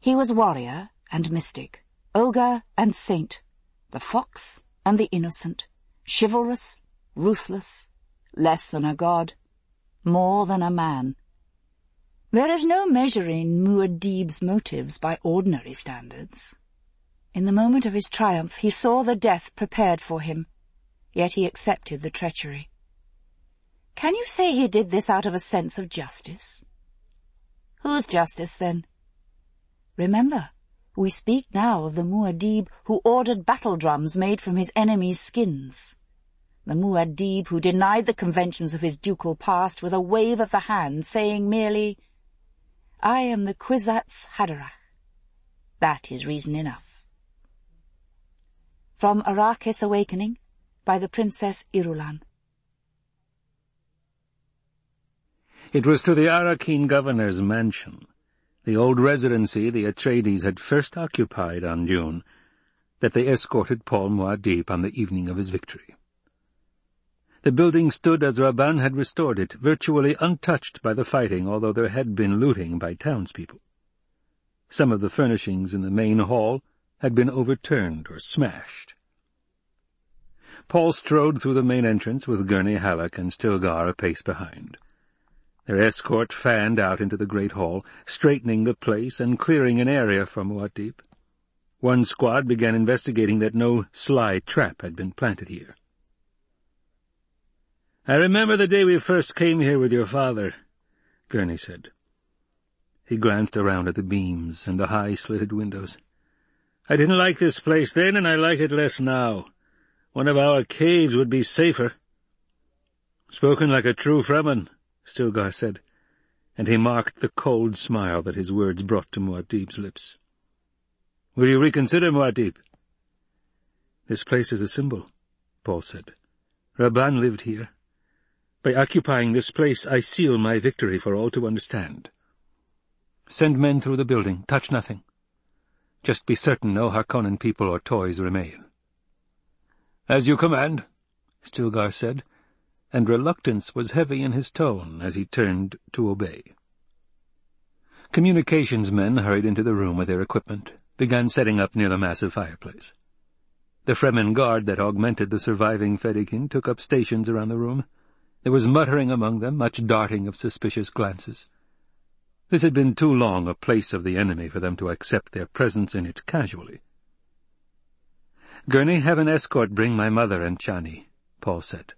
He was warrior and mystic, ogre and saint, the fox and the innocent, chivalrous, ruthless, less than a god, more than a man. There is no measuring Muad'Dib's motives by ordinary standards. In the moment of his triumph he saw the death prepared for him, yet he accepted the treachery. Can you say he did this out of a sense of justice? Whose justice, then? Remember, we speak now of the Muad'Dib who ordered battle drums made from his enemies' skins. The Muad'Dib who denied the conventions of his ducal past with a wave of the hand, saying merely, I am the Kwisatz Haderach. That is reason enough. From Arrakis Awakening by the Princess Irulan. It was to the Arrakeen governor's mansion, the old residency the Atreides had first occupied on Dune, that they escorted Paul Muad'Dib on the evening of his victory. The building stood as Rabban had restored it, virtually untouched by the fighting, although there had been looting by townspeople. Some of the furnishings in the main hall had been overturned or smashed. Paul strode through the main entrance with Gurney Halleck and Stilgar a pace behind. Their escort fanned out into the great hall, straightening the place and clearing an area for Muad'Dib. One squad began investigating that no sly trap had been planted here. "'I remember the day we first came here with your father,' Gurney said. He glanced around at the beams and the high slitted windows. I didn't like this place then, and I like it less now. One of our caves would be safer. Spoken like a true Fremen, Stilgar said, and he marked the cold smile that his words brought to Muad'Dib's lips. Will you reconsider, Muad'Dib? This place is a symbol, Paul said. Rabban lived here. By occupying this place, I seal my victory for all to understand. Send men through the building. Touch nothing. Just be certain no Harkonnen people or toys remain. As you command, Stilgar said, and reluctance was heavy in his tone as he turned to obey. Communications men hurried into the room with their equipment, began setting up near the massive fireplace. The Fremen guard that augmented the surviving Fedaykin took up stations around the room. There was muttering among them, much darting of suspicious glances. This had been too long a place of the enemy for them to accept their presence in it casually. Gurney, have an escort bring my mother and Chani, Paul said.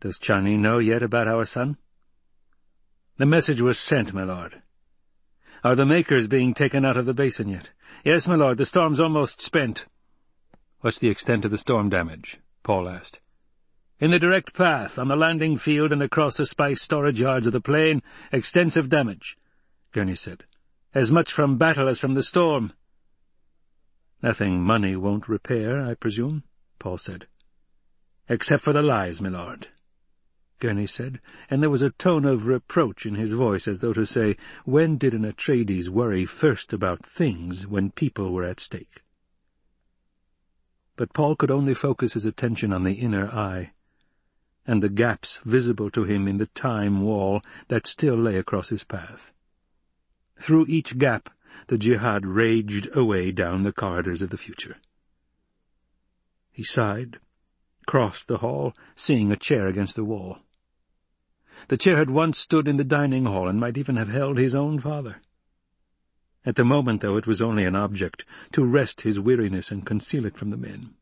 Does Chani know yet about our son? The message was sent, my lord. Are the Makers being taken out of the basin yet? Yes, my lord, the storm's almost spent. What's the extent of the storm damage? Paul asked. In the direct path, on the landing field and across the spice storage yards of the plain, extensive damage, Gurney said. As much from battle as from the storm. Nothing money won't repair, I presume, Paul said. Except for the lies, my lord, Gurney said, and there was a tone of reproach in his voice as though to say, when did an Atreides worry first about things when people were at stake? But Paul could only focus his attention on the inner eye and the gaps visible to him in the time wall that still lay across his path. Through each gap the jihad raged away down the corridors of the future. He sighed, crossed the hall, seeing a chair against the wall. The chair had once stood in the dining hall and might even have held his own father. At the moment, though, it was only an object, to rest his weariness and conceal it from the men.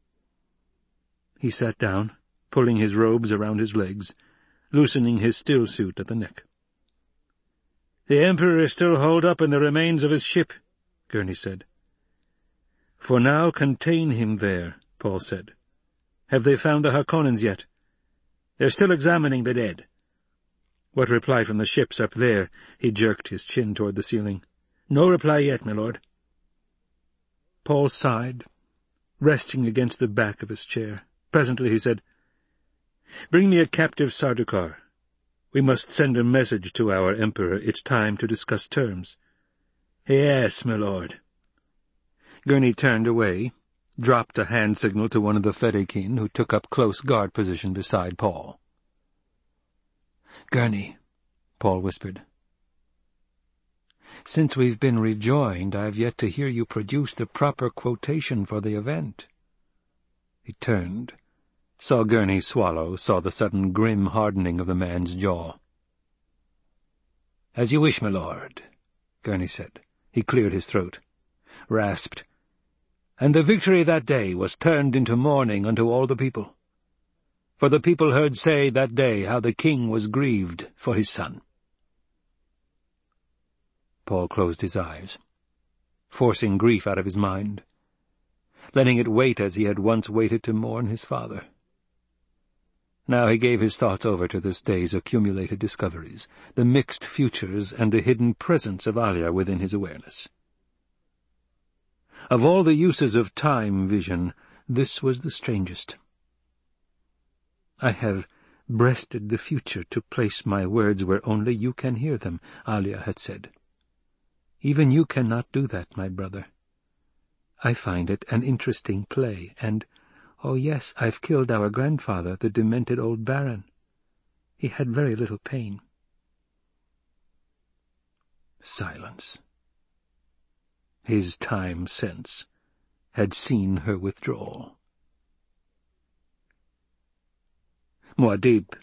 He sat down, pulling his robes around his legs, loosening his still suit at the neck. The Emperor is still holed up in the remains of his ship, Gurney said. For now contain him there, Paul said. Have they found the Harkonnens yet? They're still examining the dead. What reply from the ships up there? He jerked his chin toward the ceiling. No reply yet, my lord. Paul sighed, resting against the back of his chair. Presently he said, Bring me a captive Sardaukar. We must send a message to our Emperor. It's time to discuss terms. Yes, my lord. Gurney turned away, dropped a hand signal to one of the Fedaykin, who took up close guard position beside Paul. Gurney, Paul whispered. Since we've been rejoined, I've yet to hear you produce the proper quotation for the event. He turned, saw Gurney swallow, saw the sudden grim hardening of the man's jaw. "'As you wish, my lord,' Gurney said. He cleared his throat, rasped, "'And the victory that day was turned into mourning unto all the people. For the people heard say that day how the king was grieved for his son.' Paul closed his eyes, forcing grief out of his mind, letting it wait as he had once waited to mourn his father. Now he gave his thoughts over to this day's accumulated discoveries, the mixed futures and the hidden presence of Alia within his awareness. Of all the uses of time vision, this was the strangest. I have breasted the future to place my words where only you can hear them, Alia had said. Even you cannot do that, my brother. I find it an interesting play, and Oh, yes, I've killed our grandfather, the demented old baron. He had very little pain. Silence. His time sense had seen her withdrawal. Muad'Dib.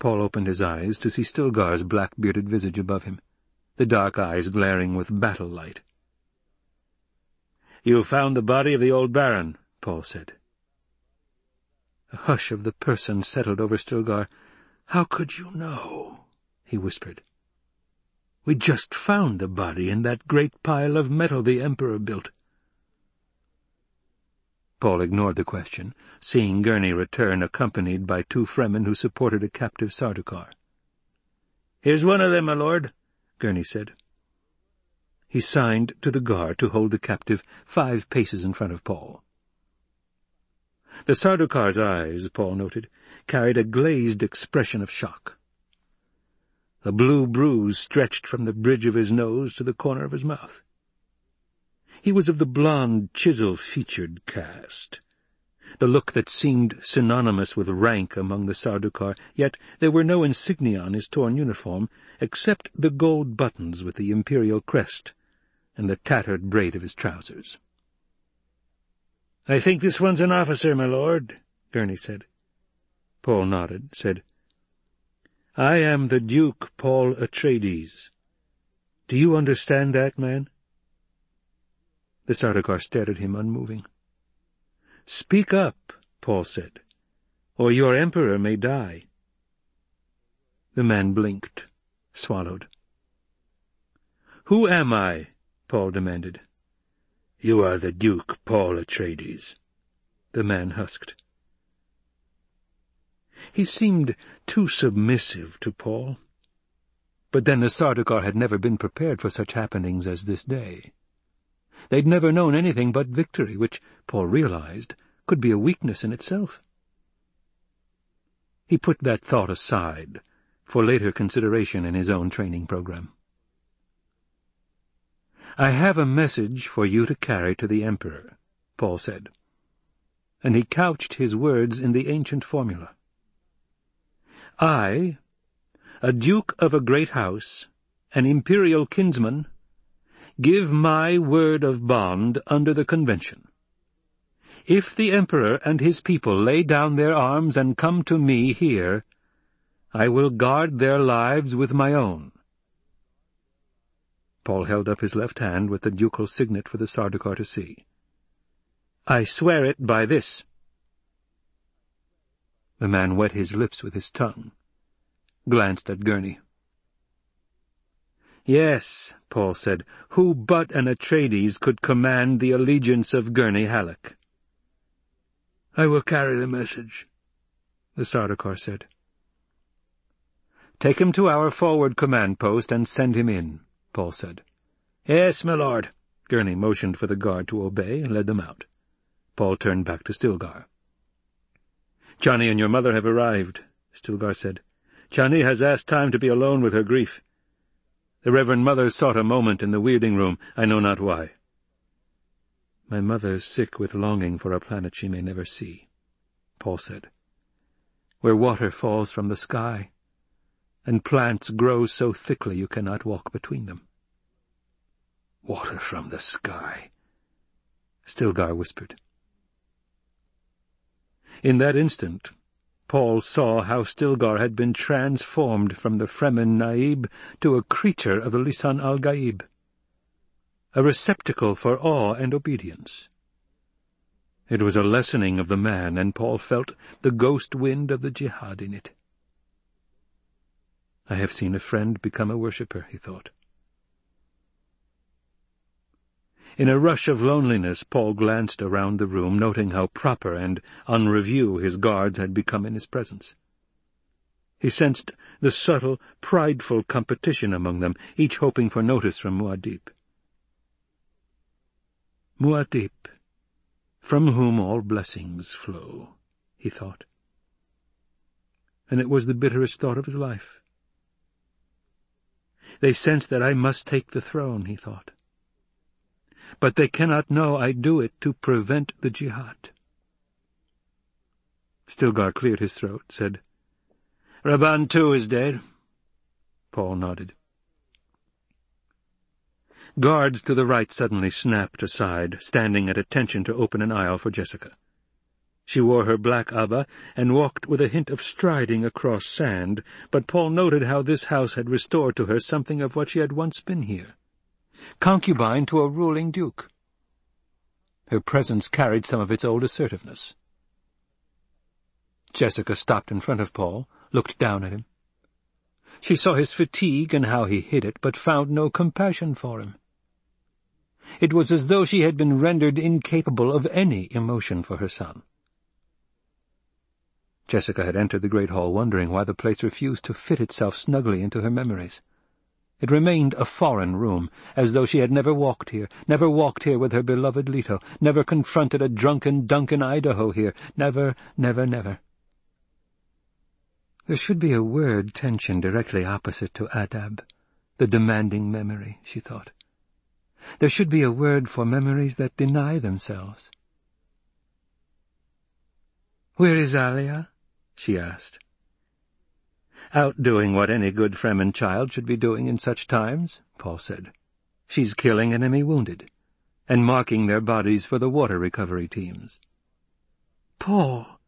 Paul opened his eyes to see Stilgar's black-bearded visage above him, the dark eyes glaring with battle light. "'You found the body of the old baron,' Paul said. A hush of the person settled over Stilgar. "'How could you know?' he whispered. "'We just found the body in that great pile of metal the Emperor built.' Paul ignored the question, seeing Gurney return accompanied by two Fremen who supported a captive Sardaukar. "'Here's one of them, my lord,' Gurney said. He signed to the guard to hold the captive five paces in front of Paul. The Sardaukar's eyes, Paul noted, carried a glazed expression of shock. A blue bruise stretched from the bridge of his nose to the corner of his mouth. He was of the blond, chisel-featured cast, the look that seemed synonymous with rank among the Sardaukar, yet there were no insignia on his torn uniform, except the gold buttons with the imperial crest and the tattered braid of his trousers. "'I think this one's an officer, my lord,' Gurney said. Paul nodded, said, "'I am the Duke Paul Atreides. Do you understand that, man?' The Sardaukar stared at him, unmoving. "'Speak up,' Paul said, "'or your emperor may die.' The man blinked, swallowed. "'Who am I?' Paul demanded. You are the Duke Paul Atreides, the man husked. He seemed too submissive to Paul. But then the Sardaukar had never been prepared for such happenings as this day. They'd never known anything but victory, which, Paul realized, could be a weakness in itself. He put that thought aside for later consideration in his own training program. "'I have a message for you to carry to the Emperor,' Paul said. And he couched his words in the ancient formula. "'I, a duke of a great house, an imperial kinsman, give my word of bond under the convention. If the Emperor and his people lay down their arms and come to me here, I will guard their lives with my own. Paul held up his left hand with the ducal signet for the Sardaukar to see. "I swear it by this." The man wet his lips with his tongue, glanced at Gurney. "Yes," Paul said, "who but an Atreides could command the allegiance of Gurney Halleck?" "I will carry the message," the Sardaukar said. "Take him to our forward command post and send him in." Paul said. "Yes, my lord." Gurney motioned for the guard to obey and led them out. Paul turned back to Stilgar. "Chani and your mother have arrived," Stilgar said. "Chani has asked time to be alone with her grief. The Reverend Mother sought a moment in the weirding room, I know not why." "My mother's sick with longing for a planet she may never see," Paul said. "Where water falls from the sky, and plants grow so thickly you cannot walk between them. Water from the sky, Stilgar whispered. In that instant, Paul saw how Stilgar had been transformed from the Fremen Naib to a creature of the Lisan al-Gaib, a receptacle for awe and obedience. It was a lessening of the man, and Paul felt the ghost wind of the jihad in it. I have seen a friend become a worshipper, he thought. In a rush of loneliness, Paul glanced around the room, noting how proper and on review his guards had become in his presence. He sensed the subtle, prideful competition among them, each hoping for notice from Muad'Dib. Muad'Dib, from whom all blessings flow, he thought. And it was the bitterest thought of his life. They sense that I must take the throne, he thought but they cannot know I do it to prevent the jihad. Stilgar cleared his throat, said, Rabban too is dead. Paul nodded. Guards to the right suddenly snapped aside, standing at attention to open an aisle for Jessica. She wore her black aba and walked with a hint of striding across sand, but Paul noted how this house had restored to her something of what she had once been here concubine to a ruling duke. Her presence carried some of its old assertiveness. Jessica stopped in front of Paul, looked down at him. She saw his fatigue and how he hid it, but found no compassion for him. It was as though she had been rendered incapable of any emotion for her son. Jessica had entered the great hall wondering why the place refused to fit itself snugly into her memories. It remained a foreign room, as though she had never walked here, never walked here with her beloved Leto, never confronted a drunken Duncan Idaho here, never, never, never. There should be a word tension directly opposite to Adab, the demanding memory, she thought. There should be a word for memories that deny themselves. "'Where is Alia?' she asked. Out doing what any good Fremen child should be doing in such times, Paul said. She's killing enemy wounded, and marking their bodies for the water recovery teams. Paul,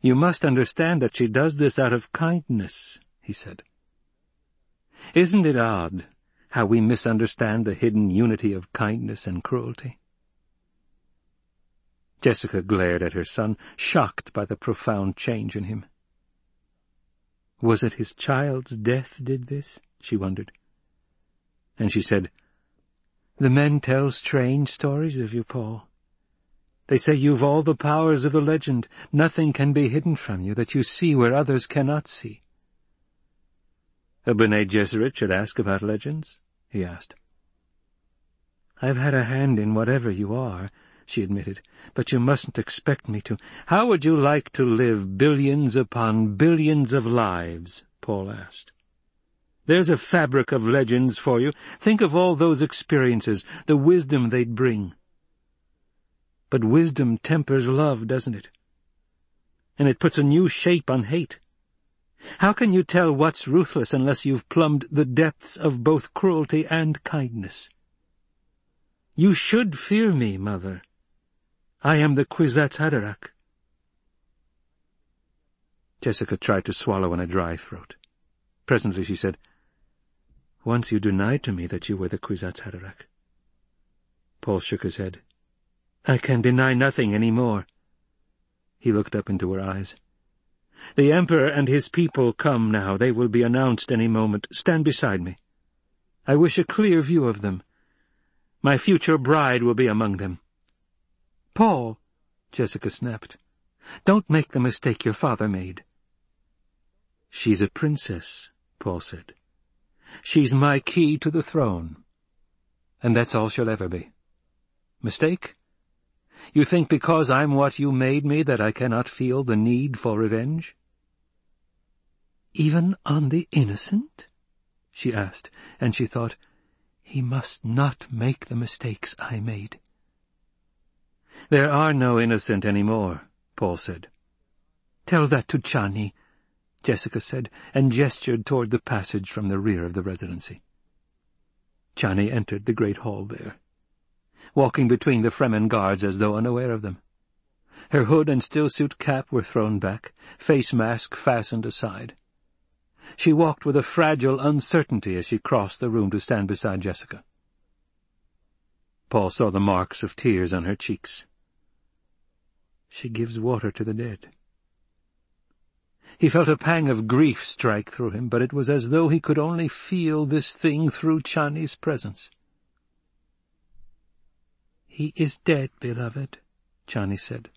you must understand that she does this out of kindness, he said. Isn't it odd how we misunderstand the hidden unity of kindness and cruelty? Jessica glared at her son, shocked by the profound change in him. Was it his child's death did this? she wondered. And she said, The men tell strange stories of you, Paul. They say you've all the powers of the legend. Nothing can be hidden from you, that you see where others cannot see. A Bene Gesserit should ask about legends, he asked. I've had a hand in whatever you are, she admitted, but you mustn't expect me to. How would you like to live billions upon billions of lives? Paul asked. There's a fabric of legends for you. Think of all those experiences, the wisdom they'd bring. But wisdom tempers love, doesn't it? And it puts a new shape on hate. How can you tell what's ruthless unless you've plumbed the depths of both cruelty and kindness? You should fear me, mother. I am the Kwisatz Haderach. Jessica tried to swallow in a dry throat. Presently she said, Once you denied to me that you were the Kwisatz Haderach. Paul shook his head. I can deny nothing any more. He looked up into her eyes. The Emperor and his people come now. They will be announced any moment. Stand beside me. I wish a clear view of them. My future bride will be among them. Paul, Jessica snapped, don't make the mistake your father made. She's a princess, Paul said. She's my key to the throne. And that's all she'll ever be. Mistake? You think because I'm what you made me that I cannot feel the need for revenge? Even on the innocent? she asked, and she thought, he must not make the mistakes I made. There are no innocent any more, Paul said. Tell that to Chani, Jessica said, and gestured toward the passage from the rear of the residency. Chani entered the great hall there, walking between the Fremen guards as though unaware of them. Her hood and stillsuit cap were thrown back, face mask fastened aside. She walked with a fragile uncertainty as she crossed the room to stand beside Jessica. Paul saw the marks of tears on her cheeks. She gives water to the dead. He felt a pang of grief strike through him, but it was as though he could only feel this thing through Chani's presence. "'He is dead, beloved,' Chani said.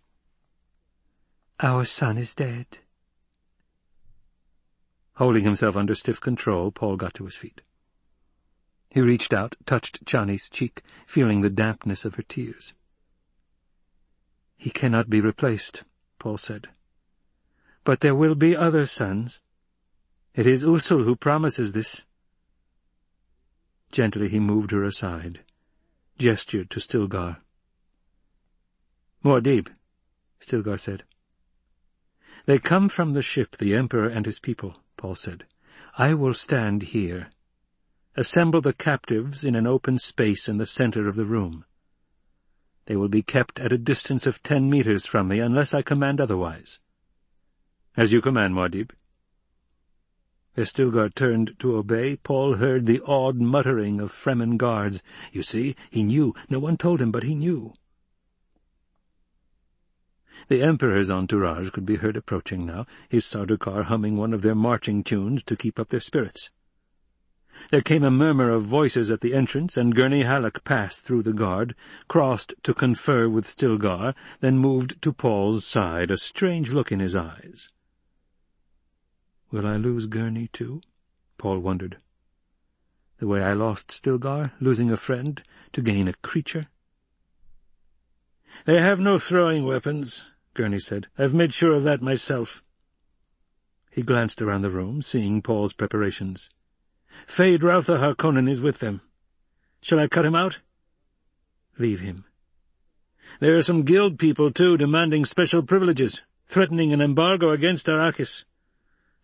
"'Our son is dead.' Holding himself under stiff control, Paul got to his feet. He reached out, touched Chani's cheek, feeling the dampness of her tears. "'He cannot be replaced,' Paul said. But there will be other sons. It is Usul who promises this. Gently he moved her aside, gestured to Stilgar. Muad'Dib, Stilgar said. They come from the ship, the Emperor and his people, Paul said. I will stand here. Assemble the captives in an open space in the center of the room. They will be kept at a distance of ten meters from me unless I command otherwise. As you command, Muad'Dib. As Stilgar turned to obey, Paul heard the awed muttering of Fremen guards. You see, he knew. No one told him, but he knew. The Emperor's entourage could be heard approaching now, his Sardaukar humming one of their marching tunes to keep up their spirits. There came a murmur of voices at the entrance, and Gurney Halleck passed through the guard, crossed to confer with Stilgar, then moved to Paul's side, a strange look in his eyes. Will I lose Gurney, too? Paul wondered. The way I lost Stilgar, losing a friend, to gain a creature? They have no throwing weapons, Gurney said. I've made sure of that myself. He glanced around the room, seeing Paul's preparations. Feyd-Rautha Harkonnen is with them. Shall I cut him out? Leave him. There are some guild people, too, demanding special privileges, threatening an embargo against Arrakis.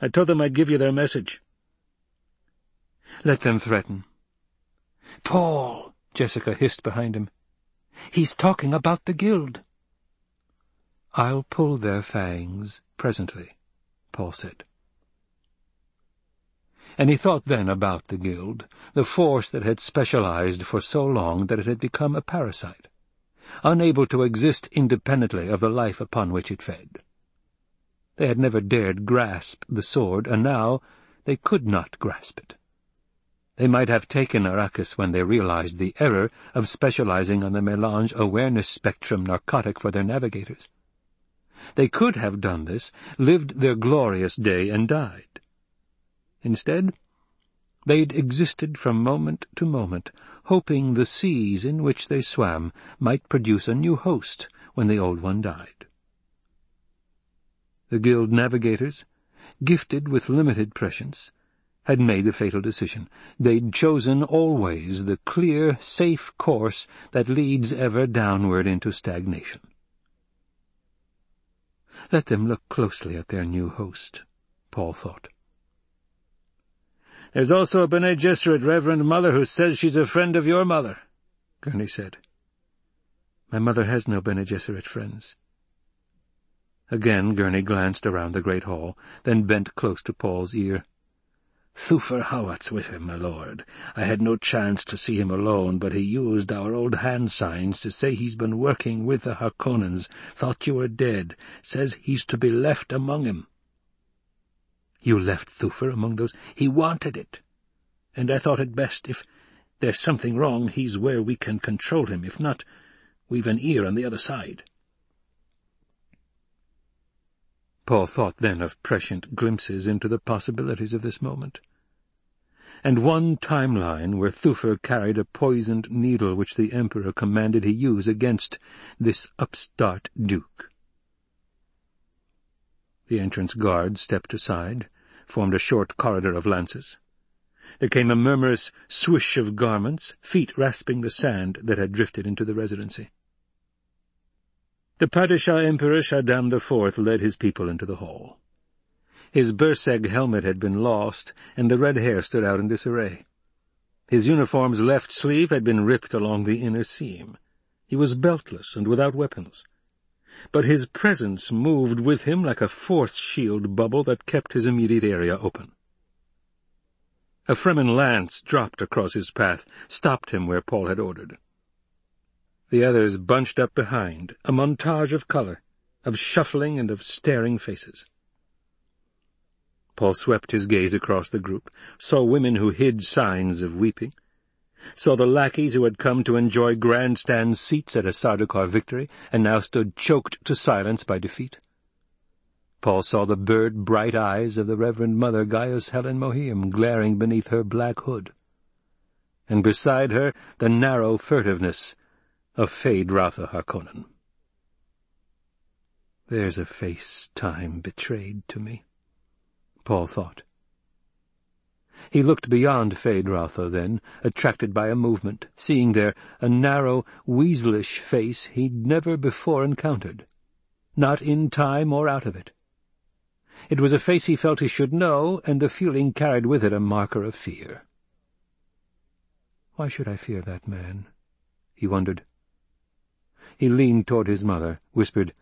I told them I'd give you their message. Let them threaten. Paul, Jessica hissed behind him. He's talking about the guild. I'll pull their fangs presently, Paul said. And he thought then about the guild, the force that had specialized for so long that it had become a parasite, unable to exist independently of the life upon which it fed. They had never dared grasp the sword, and now they could not grasp it. They might have taken Arrakis when they realized the error of specializing on the melange awareness spectrum narcotic for their navigators. They could have done this, lived their glorious day, and died. Instead, they'd existed from moment to moment, hoping the seas in which they swam might produce a new host when the old one died. The guild navigators, gifted with limited prescience, had made the fatal decision. They'd chosen always the clear, safe course that leads ever downward into stagnation. Let them look closely at their new host, Paul thought. There's also a Bene Gesserit Reverend Mother who says she's a friend of your mother, Gurney said. My mother has no Bene Gesserit friends. Again Gurney glanced around the great hall, then bent close to Paul's ear. Thufir Hawat's with him, my lord. I had no chance to see him alone, but he used our old hand signs to say he's been working with the Harkonnens, thought you were dead, says he's to be left among him. You left Thufir among those? He wanted it. And I thought it best if there's something wrong, he's where we can control him. If not, we've an ear on the other side. Paul thought then of prescient glimpses into the possibilities of this moment. And one timeline where Thufir carried a poisoned needle which the Emperor commanded he use against this upstart duke. The entrance guard stepped aside, formed a short corridor of lances. There came a murmurous swish of garments, feet rasping the sand that had drifted into the residency. The Padishah Emperor Shaddam IV led his people into the hall. His Burseg helmet had been lost, and the red hair stood out in disarray. His uniform's left sleeve had been ripped along the inner seam. He was beltless and without weapons. But his presence moved with him like a force shield bubble that kept his immediate area open. A Fremen lance dropped across his path, stopped him where Paul had ordered. The others bunched up behind, a montage of color, of shuffling and of staring faces. Paul swept his gaze across the group, saw women who hid signs of weeping, saw the lackeys who had come to enjoy grandstand seats at a Sardaukar victory and now stood choked to silence by defeat. Paul saw the bird-bright eyes of the Reverend Mother Gaius Helen Mohiam glaring beneath her black hood, and beside her the narrow furtiveness of Feyd-Rautha Harkonnen. There's a face time betrayed to me. Paul thought. He looked beyond Feyd-Rautha then, attracted by a movement, seeing there a narrow, weaselish face he'd never before encountered, not in time or out of it. It was a face he felt he should know, and the feeling carried with it a marker of fear. Why should I fear that man? he wondered. He leaned toward his mother, whispered,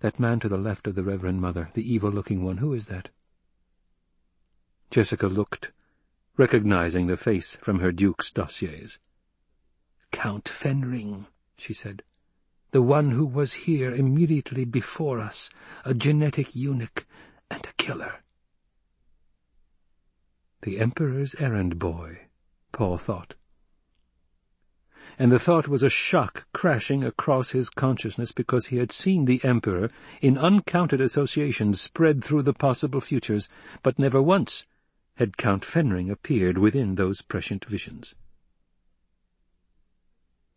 That man to the left of the Reverend Mother, the evil-looking one, who is that? Jessica looked, recognizing the face from her duke's dossiers. "'Count Fenring,' she said. "'The one who was here immediately before us, a genetic eunuch and a killer.' The Emperor's errand boy, Paul thought. And the thought was a shock crashing across his consciousness because he had seen the Emperor in uncounted associations spread through the possible futures, but never once had Count Fenring appeared within those prescient visions.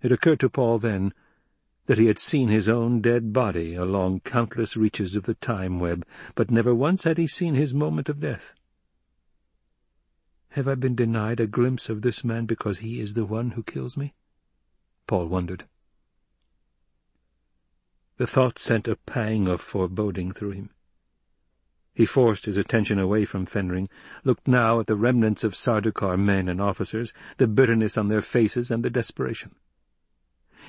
It occurred to Paul then that he had seen his own dead body along countless reaches of the time web, but never once had he seen his moment of death. Have I been denied a glimpse of this man because he is the one who kills me? Paul wondered. The thought sent a pang of foreboding through him. He forced his attention away from Fenring, looked now at the remnants of Sardaukar men and officers, the bitterness on their faces and the desperation.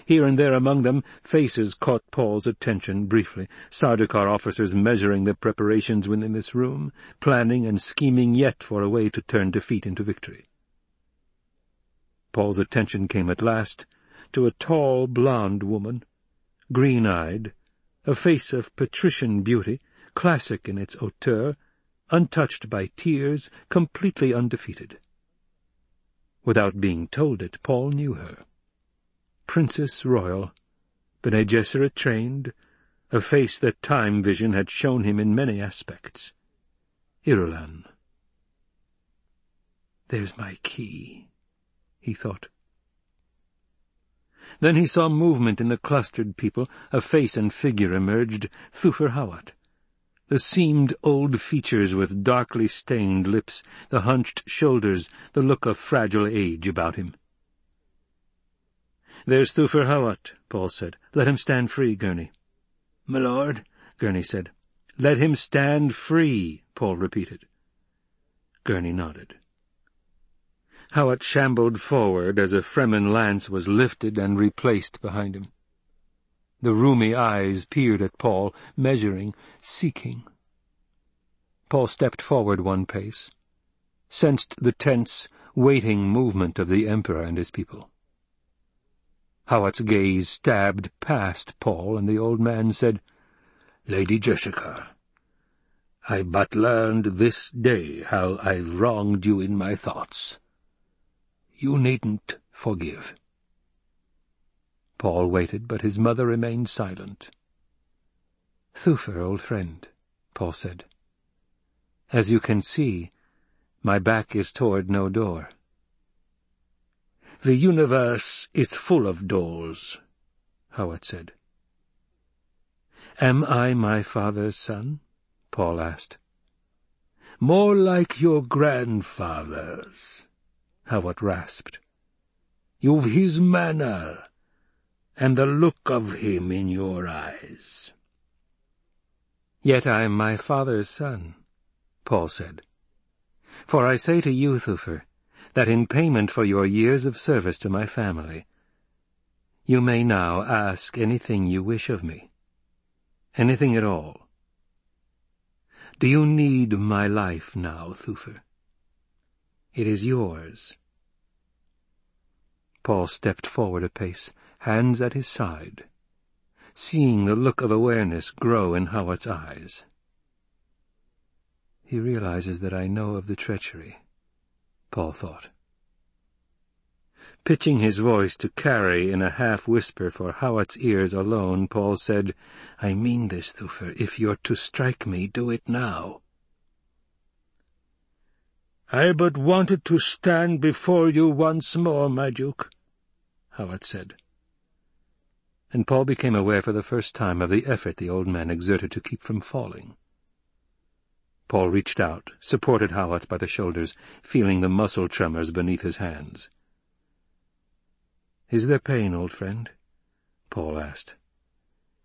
Here and there among them, faces caught Paul's attention briefly, Sardaukar officers measuring the preparations within this room, planning and scheming yet for a way to turn defeat into victory. Paul's attention came at last to a tall, blonde woman, green-eyed, a face of patrician beauty, classic in its hauteur, untouched by tears, completely undefeated. Without being told it, Paul knew her. Princess Royal, Bene Gesserit trained, a face that time vision had shown him in many aspects. Irulan. There's my key, he thought. Then he saw movement in the clustered people, a face and figure emerged, Thufir Hawat the seamed old features with darkly stained lips, the hunched shoulders, the look of fragile age about him. "'There's Thufir Hawat,' Paul said. "'Let him stand free, Gurney.' "'My lord,' Gurney said. "'Let him stand free,' Paul repeated. Gurney nodded. Hawat shambled forward as a Fremen lance was lifted and replaced behind him. The rheumy eyes peered at Paul, measuring, seeking. Paul stepped forward one pace, sensed the tense, waiting movement of the Emperor and his people. Hawat's gaze stabbed past Paul, and the old man said, Lady Jessica, I but learned this day how I've wronged you in my thoughts. You needn't forgive. Paul waited, but his mother remained silent. Thufir, old friend, Paul said. As you can see, my back is toward no door. The universe is full of doors, Hawat said. Am I my father's son? Paul asked. More like your grandfather's, Hawat rasped. You've his manner, and the look of him in your eyes. Yet I am my father's son, Paul said. For I say to you, Thufir, that in payment for your years of service to my family, you may now ask anything you wish of me. Anything at all. Do you need my life now, Thufir? It is yours. Paul stepped forward a pace, hands at his side, seeing the look of awareness grow in Hawat's eyes. He realizes that I know of the treachery, Paul thought. Pitching his voice to carry in a half-whisper for Hawat's ears alone, Paul said, I mean this, Thufir. If you're to strike me, do it now. I but wanted to stand before you once more, my Duke, Hawat said. And Paul became aware for the first time of the effort the old man exerted to keep from falling. Paul reached out, supported Hawat by the shoulders, feeling the muscle tremors beneath his hands. "'Is there pain, old friend?' Paul asked.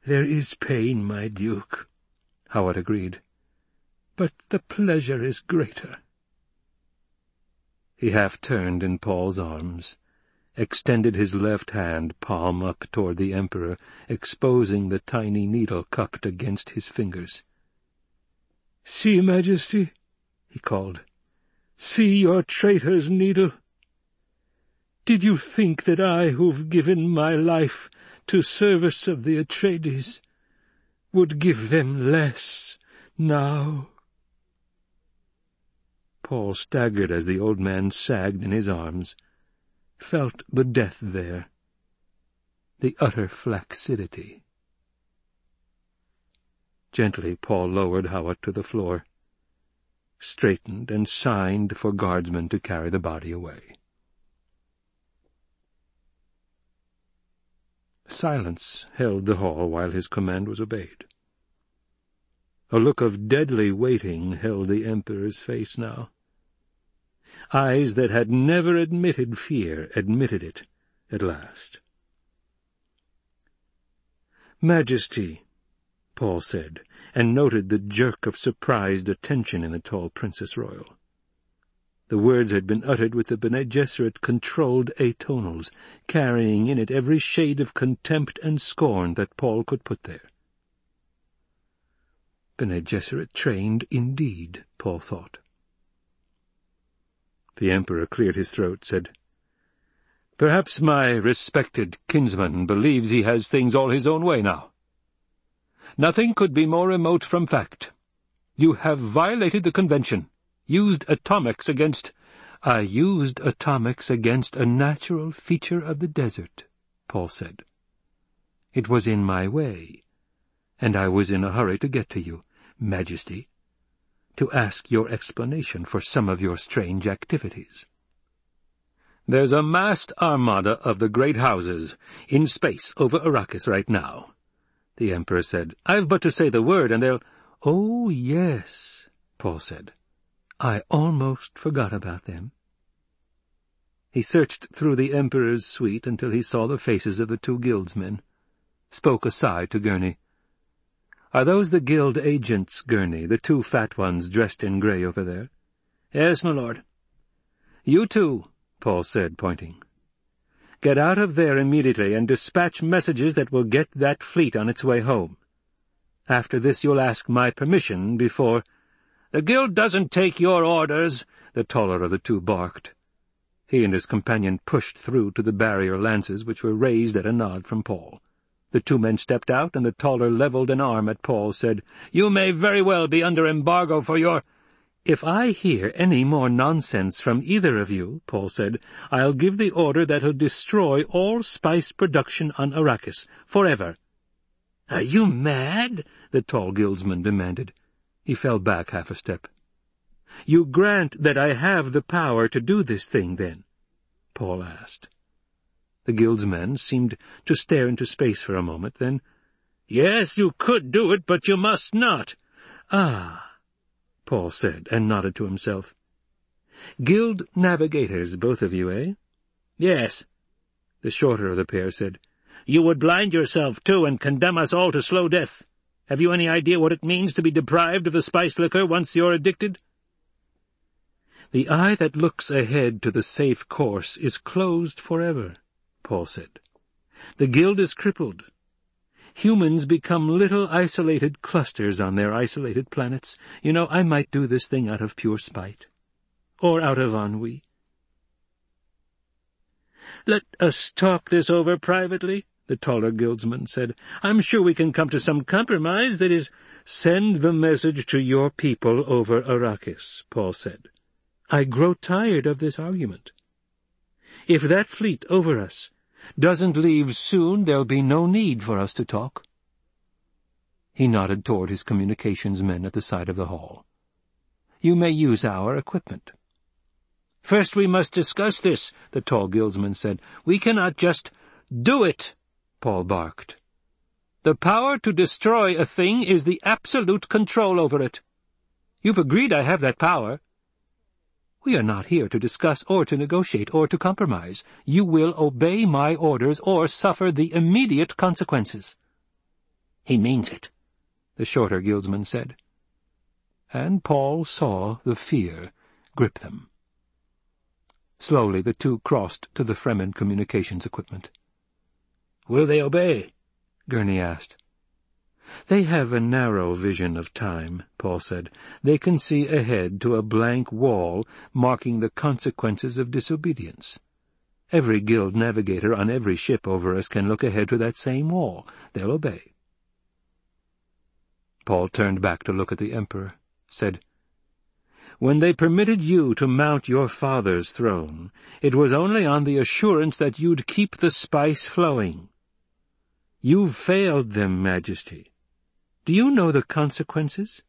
"'There is pain, my duke,' Hawat agreed. "'But the pleasure is greater.' He half turned in Paul's arms, extended his left hand, palm up toward the Emperor, exposing the tiny needle cupped against his fingers. See, Majesty, he called. See your traitor's needle. Did you think that I, who've given my life to service of the Atreides, would give them less now? Paul staggered as the old man sagged in his arms, felt the death there, the utter flaccidity. Gently Paul lowered Hawat to the floor, straightened and signed for guardsmen to carry the body away. Silence held the hall while his command was obeyed. A look of deadly waiting held the Emperor's face now. Eyes that had never admitted fear admitted it at last. Majesty, Paul said, and noted the jerk of surprised attention in the tall Princess Royal. The words had been uttered with the Bene Gesserit controlled atonals, carrying in it every shade of contempt and scorn that Paul could put there. Bene Gesserit trained indeed, Paul thought. The Emperor cleared his throat, said, Perhaps my respected kinsman believes he has things all his own way now. Nothing could be more remote from fact. You have violated the convention, used atomics against— I used atomics against a natural feature of the desert, Paul said. It was in my way, and I was in a hurry to get to you, Majesty, to ask your explanation for some of your strange activities. There's a massed armada of the great houses in space over Arrakis right now, the Emperor said. I've but to say the word, and they'll— Oh, yes, Paul said. I almost forgot about them. He searched through the Emperor's suite until he saw the faces of the two guildsmen, spoke aside to Gurney. Are those the guild agents, Gurney, the two fat ones dressed in grey over there? Yes, my lord. You two, Paul said, pointing. Get out of there immediately and dispatch messages that will get that fleet on its way home. After this you'll ask my permission before— The Guild doesn't take your orders, the taller of the two barked. He and his companion pushed through to the barrier lances which were raised at a nod from Paul. The two men stepped out, and the taller levelled an arm at Paul, said, You may very well be under embargo for your— if I hear any more nonsense from either of you, Paul said, I'll give the order that'll destroy all spice production on Arrakis, forever. Are you mad? the tall guildsman demanded. He fell back half a step. You grant that I have the power to do this thing, then? Paul asked. The guildsmen seemed to stare into space for a moment, then, Yes, you could do it, but you must not. Ah, Paul said, and nodded to himself. Guild navigators, both of you, eh? Yes. The shorter of the pair said. You would blind yourself, too, and condemn us all to slow death. Have you any idea what it means to be deprived of the spice liquor once you're addicted? The eye that looks ahead to the safe course is closed forever, Paul said. The guild is crippled. Humans become little isolated clusters on their isolated planets. You know, I might do this thing out of pure spite. Or out of ennui. Let us talk this over privately, the taller guildsman said. I'm sure we can come to some compromise that is— Send the message to your people over Arrakis, Paul said. I grow tired of this argument. If that fleet over us doesn't leave soon, there'll be no need for us to talk. He nodded toward his communications men at the side of the hall. You may use our equipment. First we must discuss this, the tall guildsman said. We cannot just do it, Paul barked. The power to destroy a thing is the absolute control over it. You've agreed I have that power. We are not here to discuss or to negotiate or to compromise. You will obey my orders or suffer the immediate consequences. He means it, the shorter guildsman said. And Paul saw the fear grip them. Slowly the two crossed to the Fremen communications equipment. Will they obey? Gurney asked. They have a narrow vision of time, Paul said. They can see ahead to a blank wall marking the consequences of disobedience. Every guild navigator on every ship over us can look ahead to that same wall. They'll obey. Paul turned back to look at the Emperor, said, When they permitted you to mount your father's throne, it was only on the assurance that you'd keep the spice flowing. You've failed them, Majesty. Do you know the consequences?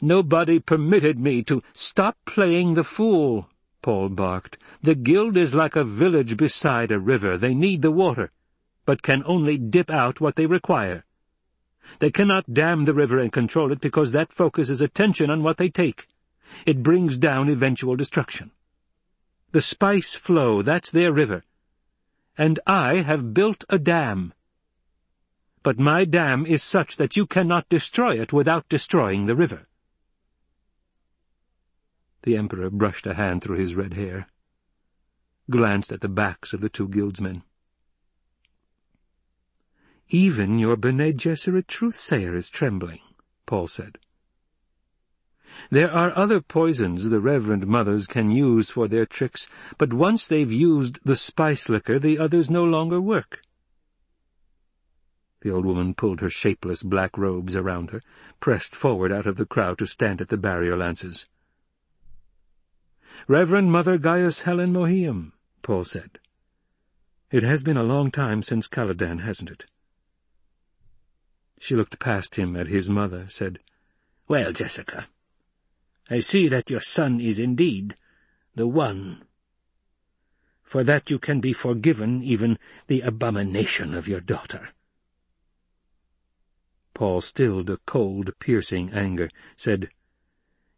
Nobody permitted me to stop playing the fool, Paul barked. The guild is like a village beside a river. They need the water, but can only dip out what they require. They cannot dam the river and control it because that focuses attention on what they take. It brings down eventual destruction. The spice flow, that's their river and I have built a dam. But my dam is such that you cannot destroy it without destroying the river. The Emperor brushed a hand through his red hair, glanced at the backs of the two guildsmen. Even your Bene Gesserit truth-sayer is trembling, Paul said. There are other poisons the Reverend Mothers can use for their tricks, but once they've used the spice liquor, the others no longer work. The old woman pulled her shapeless black robes around her, pressed forward out of the crowd to stand at the barrier lances. Reverend Mother Gaius Helen Mohiam, Paul said. It has been a long time since Caladan, hasn't it? She looked past him at his mother, said, Well, Jessica, I see that your son is indeed the one. For that you can be forgiven even the abomination of your daughter. Paul stilled a cold, piercing anger, said,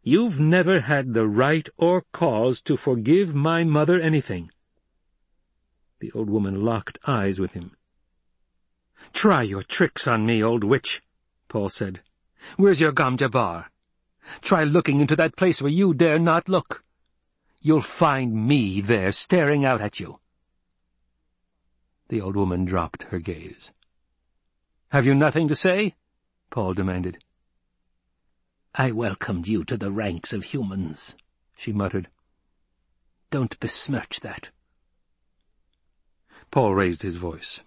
You've never had the right or cause to forgive my mother anything. The old woman locked eyes with him. Try your tricks on me, old witch, Paul said. Where's your Gom Jabbar? Try looking into that place where you dare not look. You'll find me there staring out at you. The old woman dropped her gaze. Have you nothing to say? Paul demanded. I welcomed you to the ranks of humans, she muttered. Don't besmirch that. Paul raised his voice.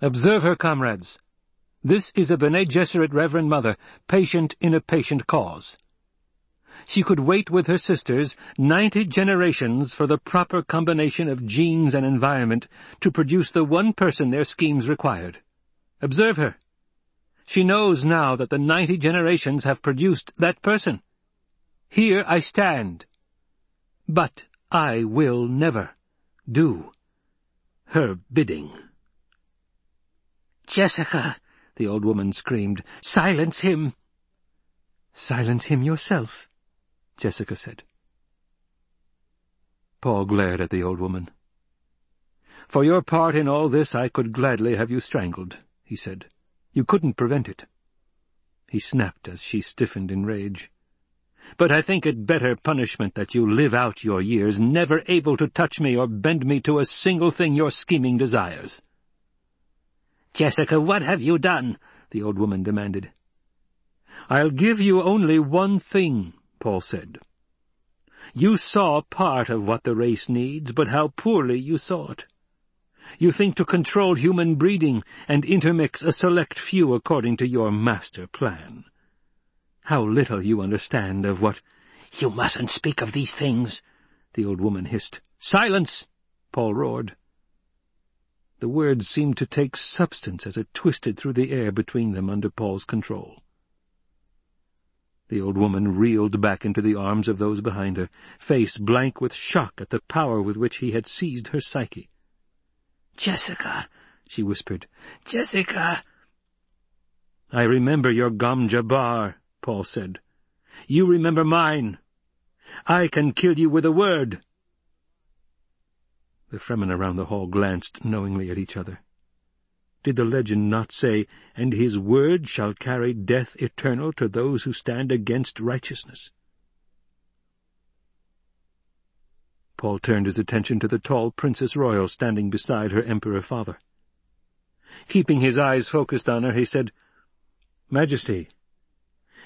Observe her, comrades. This is a Bene Gesserit Reverend Mother, patient in a patient cause. She could wait with her sisters ninety generations for the proper combination of genes and environment to produce the one person their schemes required. Observe her. She knows now that the ninety generations have produced that person. Here I stand. But I will never do her bidding. Jessica! the old woman screamed. Silence him! Silence him yourself, Jessica said. Paul glared at the old woman. For your part in all this I could gladly have you strangled, he said. You couldn't prevent it. He snapped as she stiffened in rage. But I think it better punishment that you live out your years never able to touch me or bend me to a single thing your scheming desires. Jessica, what have you done? the old woman demanded. I'll give you only one thing, Paul said. You saw part of what the race needs, but how poorly you saw it. You think to control human breeding and intermix a select few according to your master plan. How little you understand of what— You mustn't speak of these things, the old woman hissed. Silence! Paul roared. The words seemed to take substance as it twisted through the air between them under Paul's control. The old woman reeled back into the arms of those behind her, face blank with shock at the power with which he had seized her psyche. Jessica, she whispered. Jessica! I remember your Gom Jabbar, Paul said. You remember mine. I can kill you with a word. The Fremen around the hall glanced knowingly at each other. Did the legend not say, And his word shall carry death eternal to those who stand against righteousness? Paul turned his attention to the tall Princess Royal standing beside her Emperor father. Keeping his eyes focused on her, he said, Majesty,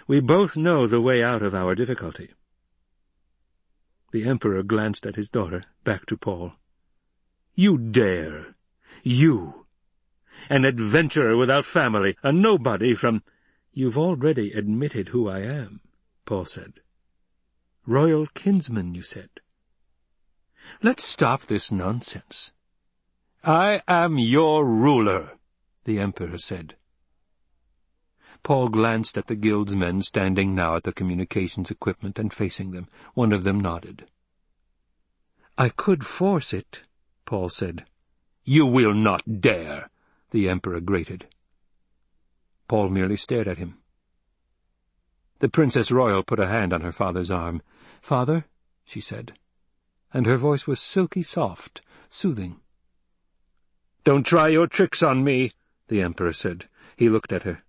we both know the way out of our difficulty. The Emperor glanced at his daughter, back to Paul. You dare! You! An adventurer without family, a nobody from— You've already admitted who I am, Paul said. Royal kinsman, you said. Let's stop this nonsense. I am your ruler, the Emperor said. Paul glanced at the guild's men standing now at the communications equipment and facing them. One of them nodded. I could force it, Paul said. You will not dare, the Emperor grated. Paul merely stared at him. The Princess Royal put a hand on her father's arm. Father, she said and her voice was silky soft, soothing. "'Don't try your tricks on me,' the Emperor said. He looked at her.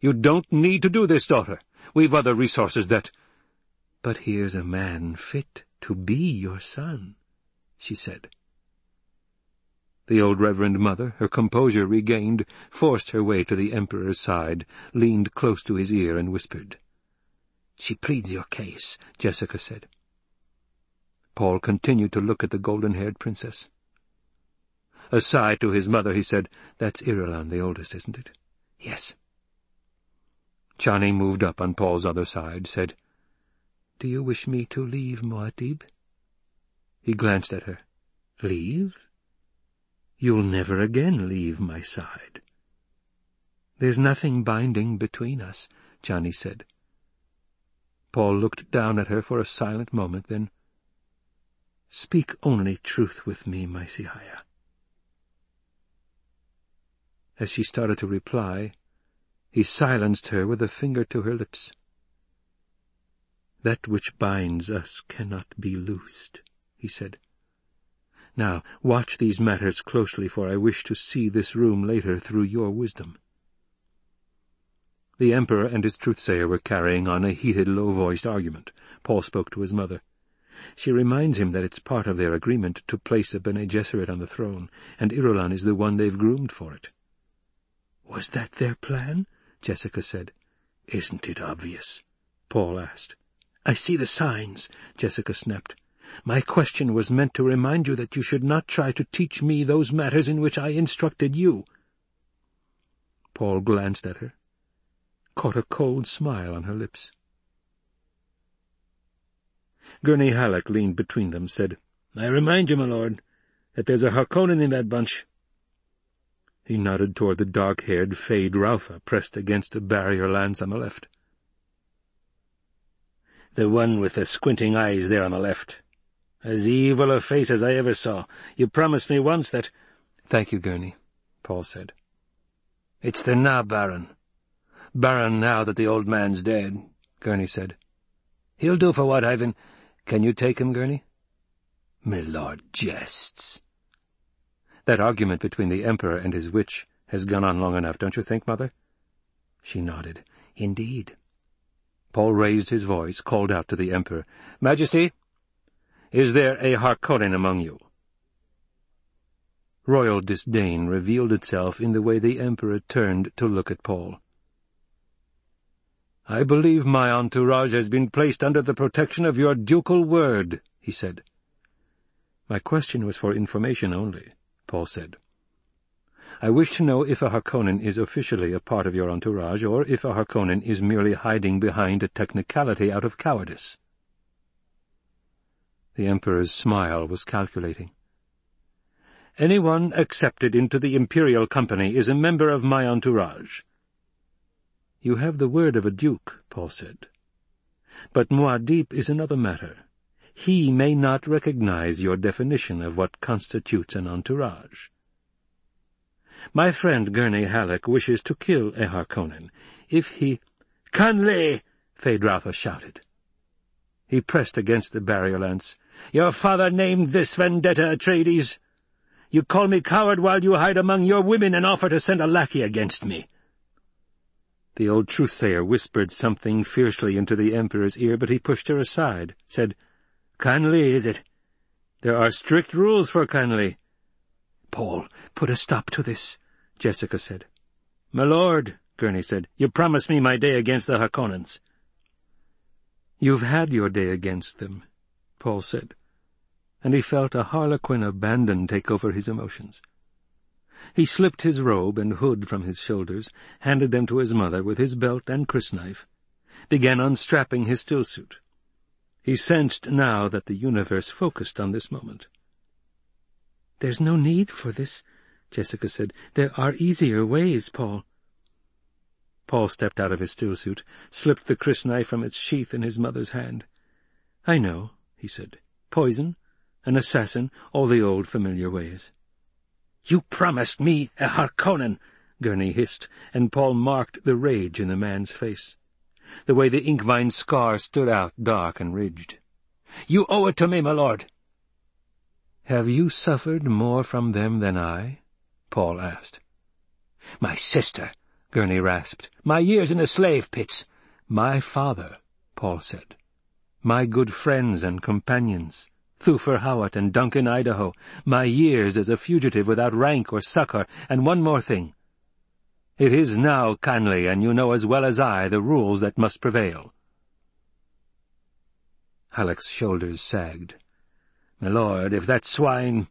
"'You don't need to do this, daughter. We've other resources that—' "'But here's a man fit to be your son,' she said. The old Reverend Mother, her composure regained, forced her way to the Emperor's side, leaned close to his ear, and whispered. "'She pleads your case,' Jessica said. Paul continued to look at the golden-haired princess. Aside to his mother, he said, That's Irulan, the oldest, isn't it? Yes. Chani moved up on Paul's other side, said, Do you wish me to leave Muad'Dib? He glanced at her. Leave? You'll never again leave my side. There's nothing binding between us, Chani said. Paul looked down at her for a silent moment, then Speak only truth with me, my Sihaya. As she started to reply, he silenced her with a finger to her lips. That which binds us cannot be loosed, he said. Now, watch these matters closely, for I wish to see this room later through your wisdom. The Emperor and his truthsayer were carrying on a heated, low-voiced argument. Paul spoke to his mother. She reminds him that it's part of their agreement to place a Bene Gesserit on the throne, and Irulan is the one they've groomed for it. Was that their plan? Jessica said. Isn't it obvious? Paul asked. I see the signs, Jessica snapped. My question was meant to remind you that you should not try to teach me those matters in which I instructed you. Paul glanced at her, caught a cold smile on her lips. Gurney Halleck leaned between them, said, I remind you, my lord, that there's a Harkonnen in that bunch. He nodded toward the dark-haired Feyd-Rautha pressed against a barrier lance on the left. The one with the squinting eyes there on the left. As evil a face as I ever saw. You promised me once that— Thank you, Gurney, Paul said. It's the Na Baron. Baron now that the old man's dead, Gurney said. He'll do for what Ivan— can you take him, Gurney? My lord jests. That argument between the Emperor and his witch has gone on long enough, don't you think, Mother? She nodded. Indeed. Paul raised his voice, called out to the Emperor, Majesty, is there a Harkonnen among you? Royal disdain revealed itself in the way the Emperor turned to look at Paul. "'I believe my entourage has been placed under the protection of your ducal word,' he said. "'My question was for information only,' Paul said. "'I wish to know if a Harkonnen is officially a part of your entourage, or if a Harkonnen is merely hiding behind a technicality out of cowardice.' The Emperor's smile was calculating. Anyone accepted into the Imperial Company is a member of my entourage. You have the word of a duke, Paul said. But Muad'Dib is another matter. He may not recognize your definition of what constitutes an entourage. My friend Gurney Halleck wishes to kill a Harkonnen. If he— Canly! Feyd-Rautha shouted. He pressed against the barrier lance. Your father named this vendetta, Atreides. You call me coward while you hide among your women and offer to send a lackey against me. The old truth-sayer whispered something fiercely into the Emperor's ear, but he pushed her aside, said, Canly, is it? There are strict rules for Canly. Paul, put a stop to this, Jessica said. My lord, Gurney said, you promised me my day against the Harkonnens. You've had your day against them, Paul said and he felt a harlequin abandon take over his emotions. He slipped his robe and hood from his shoulders, handed them to his mother with his belt and crysknife, began unstrapping his stillsuit. He sensed now that the universe focused on this moment. "'There's no need for this,' Jessica said. "'There are easier ways, Paul.' Paul stepped out of his stillsuit, slipped the crysknife from its sheath in his mother's hand. "'I know,' he said. "'Poison, an assassin, all the old familiar ways. "'You promised me a Harkonnen!' Gurney hissed, and Paul marked the rage in the man's face. The way the inkvine scar stood out dark and ridged. "'You owe it to me, my lord!' "'Have you suffered more from them than I?' Paul asked. "'My sister!' Gurney rasped. "'My years in the slave pits!' "'My father,' Paul said. "'My good friends and companions. Thufir Hawat and Duncan Idaho, my years as a fugitive without rank or succor, and one more thing. It is now, Canly, and you know as well as I the rules that must prevail. Halleck's shoulders sagged. My lord, if that swine—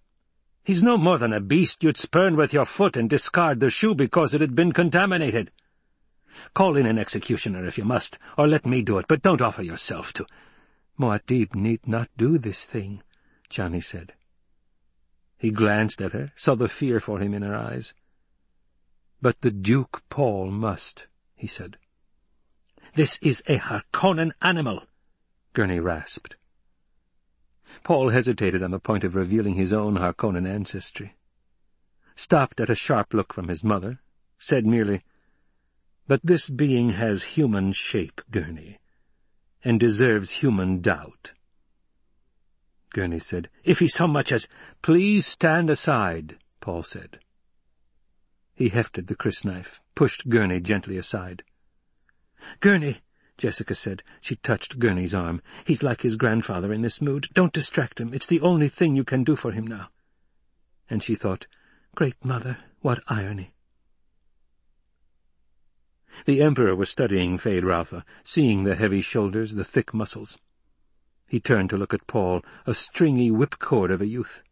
He's no more than a beast you'd spurn with your foot and discard the shoe because it had been contaminated. Call in an executioner if you must, or let me do it, but don't offer yourself to— Muad'Dib need not do this thing, Chani said. He glanced at her, saw the fear for him in her eyes. But the Duke Paul must, he said. This is a Harkonnen animal, Gurney rasped. Paul hesitated on the point of revealing his own Harkonnen ancestry. Stopped at a sharp look from his mother, said merely, But this being has human shape, Gurney and deserves human doubt. Gurney said, If he so much as— Please stand aside, Paul said. He hefted the crysknife, pushed Gurney gently aside. Gurney, Jessica said. She touched Gurney's arm. He's like his grandfather in this mood. Don't distract him. It's the only thing you can do for him now. And she thought, Great Mother, what irony. The Emperor was studying Feyd-Rautha, seeing the heavy shoulders, the thick muscles. He turned to look at Paul, a stringy whipcord of a youth.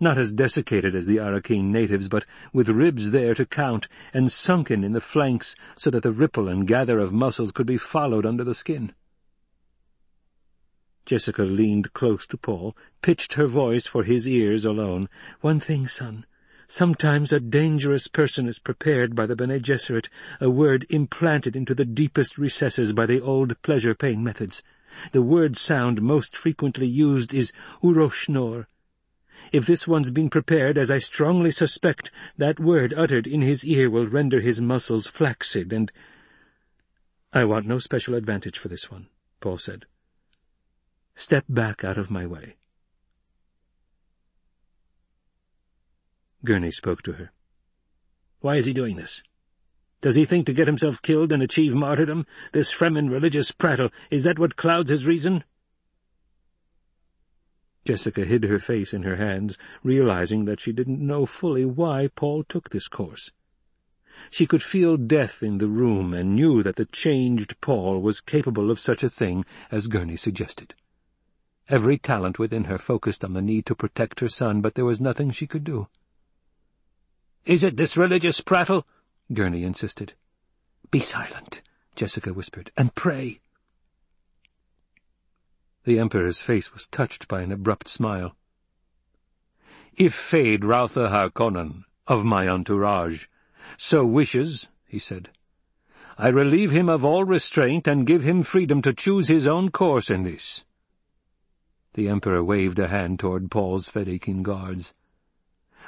Not as desiccated as the Arrakeen natives, but with ribs there to count, and sunken in the flanks so that the ripple and gather of muscles could be followed under the skin. Jessica leaned close to Paul, pitched her voice for his ears alone. "One thing, son. Sometimes a dangerous person is prepared by the Bene Gesserit, a word implanted into the deepest recesses by the old pleasure-pain methods. The word sound most frequently used is Uroshnor. If this one's been prepared, as I strongly suspect, that word uttered in his ear will render his muscles flaccid and— I want no special advantage for this one, Paul said. Step back out of my way. Gurney spoke to her. Why is he doing this? Does he think to get himself killed and achieve martyrdom? This Fremen religious prattle, is that what clouds his reason?' Jessica hid her face in her hands, realizing that she didn't know fully why Paul took this course. She could feel death in the room and knew that the changed Paul was capable of such a thing as Gurney suggested. Every talent within her focused on the need to protect her son, but there was nothing she could do. "'Is it this religious prattle?' Gurney insisted. "'Be silent,' Jessica whispered, "'and pray.' The Emperor's face was touched by an abrupt smile. "'If Feyd-Rautha Harkonnen, of my entourage, so wishes,' he said, "'I relieve him of all restraint and give him freedom to choose his own course in this.' The Emperor waved a hand toward Paul's Fedaykin guards.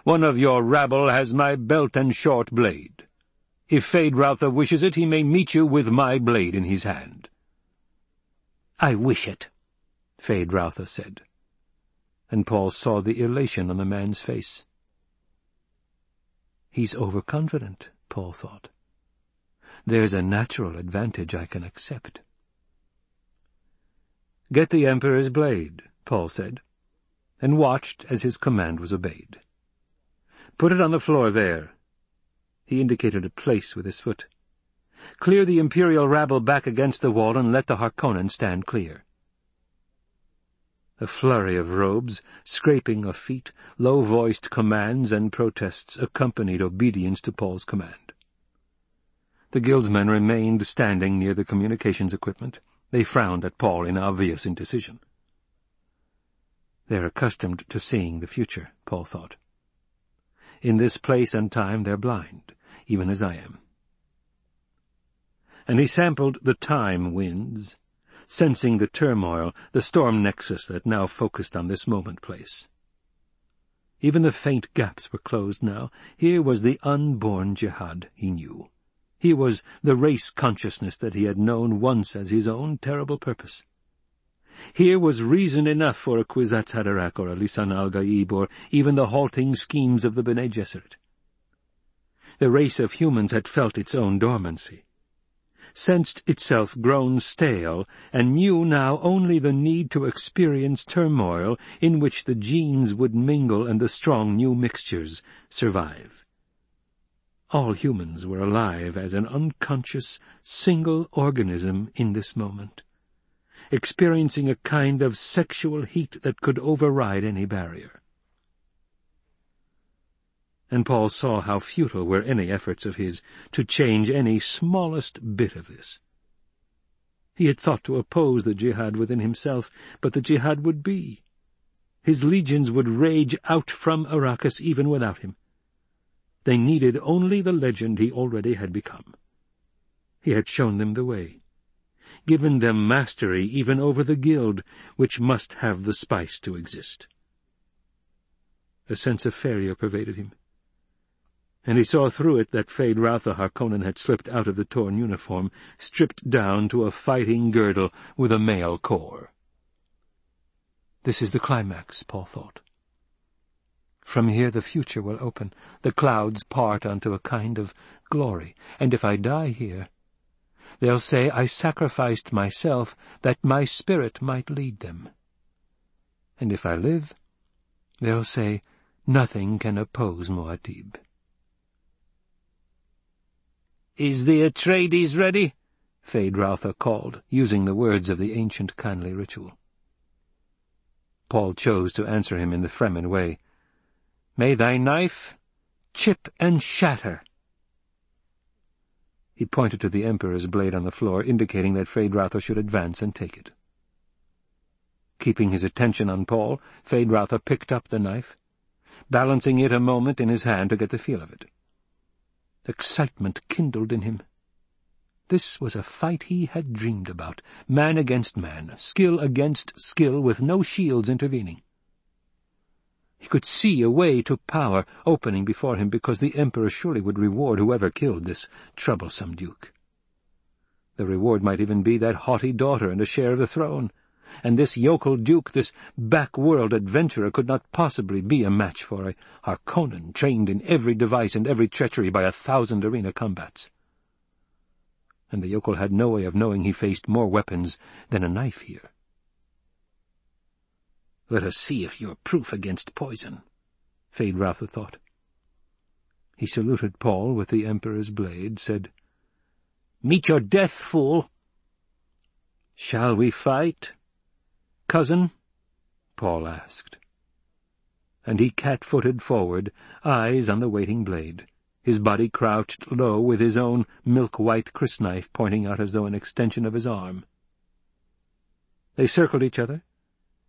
"'One of your rabble has my belt and short blade. If Feyd-Rautha wishes it, he may meet you with my blade in his hand.' "'I wish it,' Feyd-Rautha said. And Paul saw the elation on the man's face. He's overconfident, Paul thought. There's a natural advantage I can accept. Get the Emperor's blade, Paul said, and watched as his command was obeyed. Put it on the floor there. He indicated a place with his foot. Clear the Imperial rabble back against the wall and let the Harkonnen stand clear. A flurry of robes, scraping of feet, low-voiced commands and protests accompanied obedience to Paul's command. The guildsmen remained standing near the communications equipment. They frowned at Paul in obvious indecision. They're accustomed to seeing the future, Paul thought. In this place and time they're blind, even as I am. And he sampled the time winds, sensing the turmoil, the storm nexus that now focused on this moment place. Even the faint gaps were closed now. Here was the unborn jihad he knew. Here was the race consciousness that he had known once as his own terrible purpose. Here was reason enough for a Kwisatz Haderach or a Lisan al-Gaib or even the halting schemes of the Bene Gesserit. The race of humans had felt its own dormancy, sensed itself grown stale, and knew now only the need to experience turmoil in which the genes would mingle and the strong new mixtures survive. All humans were alive as an unconscious, single organism in this moment experiencing a kind of sexual heat that could override any barrier. And Paul saw how futile were any efforts of his to change any smallest bit of this. He had thought to oppose the jihad within himself, but the jihad would be. His legions would rage out from Arrakis even without him. They needed only the legend he already had become. He had shown them the way given them mastery even over the guild, which must have the spice to exist. A sense of failure pervaded him, and he saw through it that Feyd-Rautha Harkonnen had slipped out of the torn uniform, stripped down to a fighting girdle with a mail core. This is the climax, Paul thought. From here the future will open, the clouds part unto a kind of glory, and if I die here, They'll say I sacrificed myself that my spirit might lead them. And if I live, they'll say nothing can oppose Muad'Dib. "'Is the Atreides ready?' Feyd-Rautha called, using the words of the ancient Canly ritual. Paul chose to answer him in the Fremen way. "'May thy knife chip and shatter!' He pointed to the Emperor's blade on the floor, indicating that Feyd-Rautha should advance and take it. Keeping his attention on Paul, Feyd-Rautha picked up the knife, balancing it a moment in his hand to get the feel of it. Excitement kindled in him. This was a fight he had dreamed about, man against man, skill against skill, with no shields intervening. He could see a way to power opening before him because the Emperor surely would reward whoever killed this troublesome duke. The reward might even be that haughty daughter and a share of the throne, and this yokel duke, this back-world adventurer, could not possibly be a match for a Harkonnen trained in every device and every treachery by a thousand arena combats. and the yokel had no way of knowing he faced more weapons than a knife here. Let us see if you're proof against poison, Feyd-Rautha thought. He saluted Paul with the Emperor's blade, said, Meet your death, fool! Shall we fight, cousin? Paul asked. And he cat-footed forward, eyes on the waiting blade, his body crouched low with his own milk-white crysknife pointing out as though an extension of his arm. They circled each other,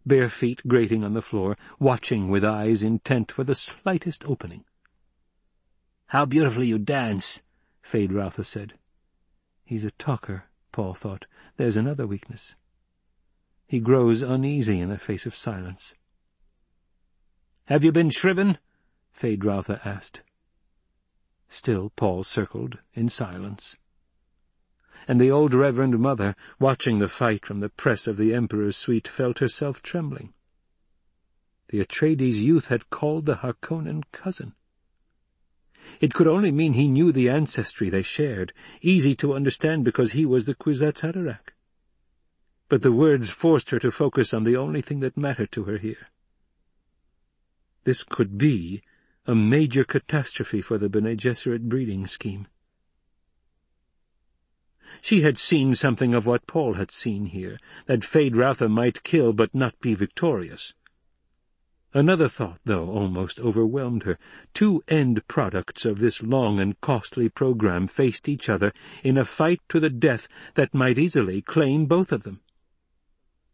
bare feet grating on the floor, watching with eyes intent for the slightest opening. "'How beautifully you dance!' Feyd-Rautha said. He's a talker, Paul thought. There's another weakness. He grows uneasy in the face of silence. "'Have you been shriven?' Feyd-Rautha asked. Still Paul circled, in silence. And the old Reverend Mother, watching the fight from the press of the Emperor's suite, felt herself trembling. The Atreides youth had called the Harkonnen cousin. It could only mean he knew the ancestry they shared, easy to understand because he was the Kwisatz Haderach. But the words forced her to focus on the only thing that mattered to her here. This could be a major catastrophe for the Bene Gesserit breeding scheme. She had seen something of what Paul had seen here, that Feyd-Rautha might kill but not be victorious. Another thought, though, almost overwhelmed her. Two end products of this long and costly program faced each other in a fight to the death that might easily claim both of them.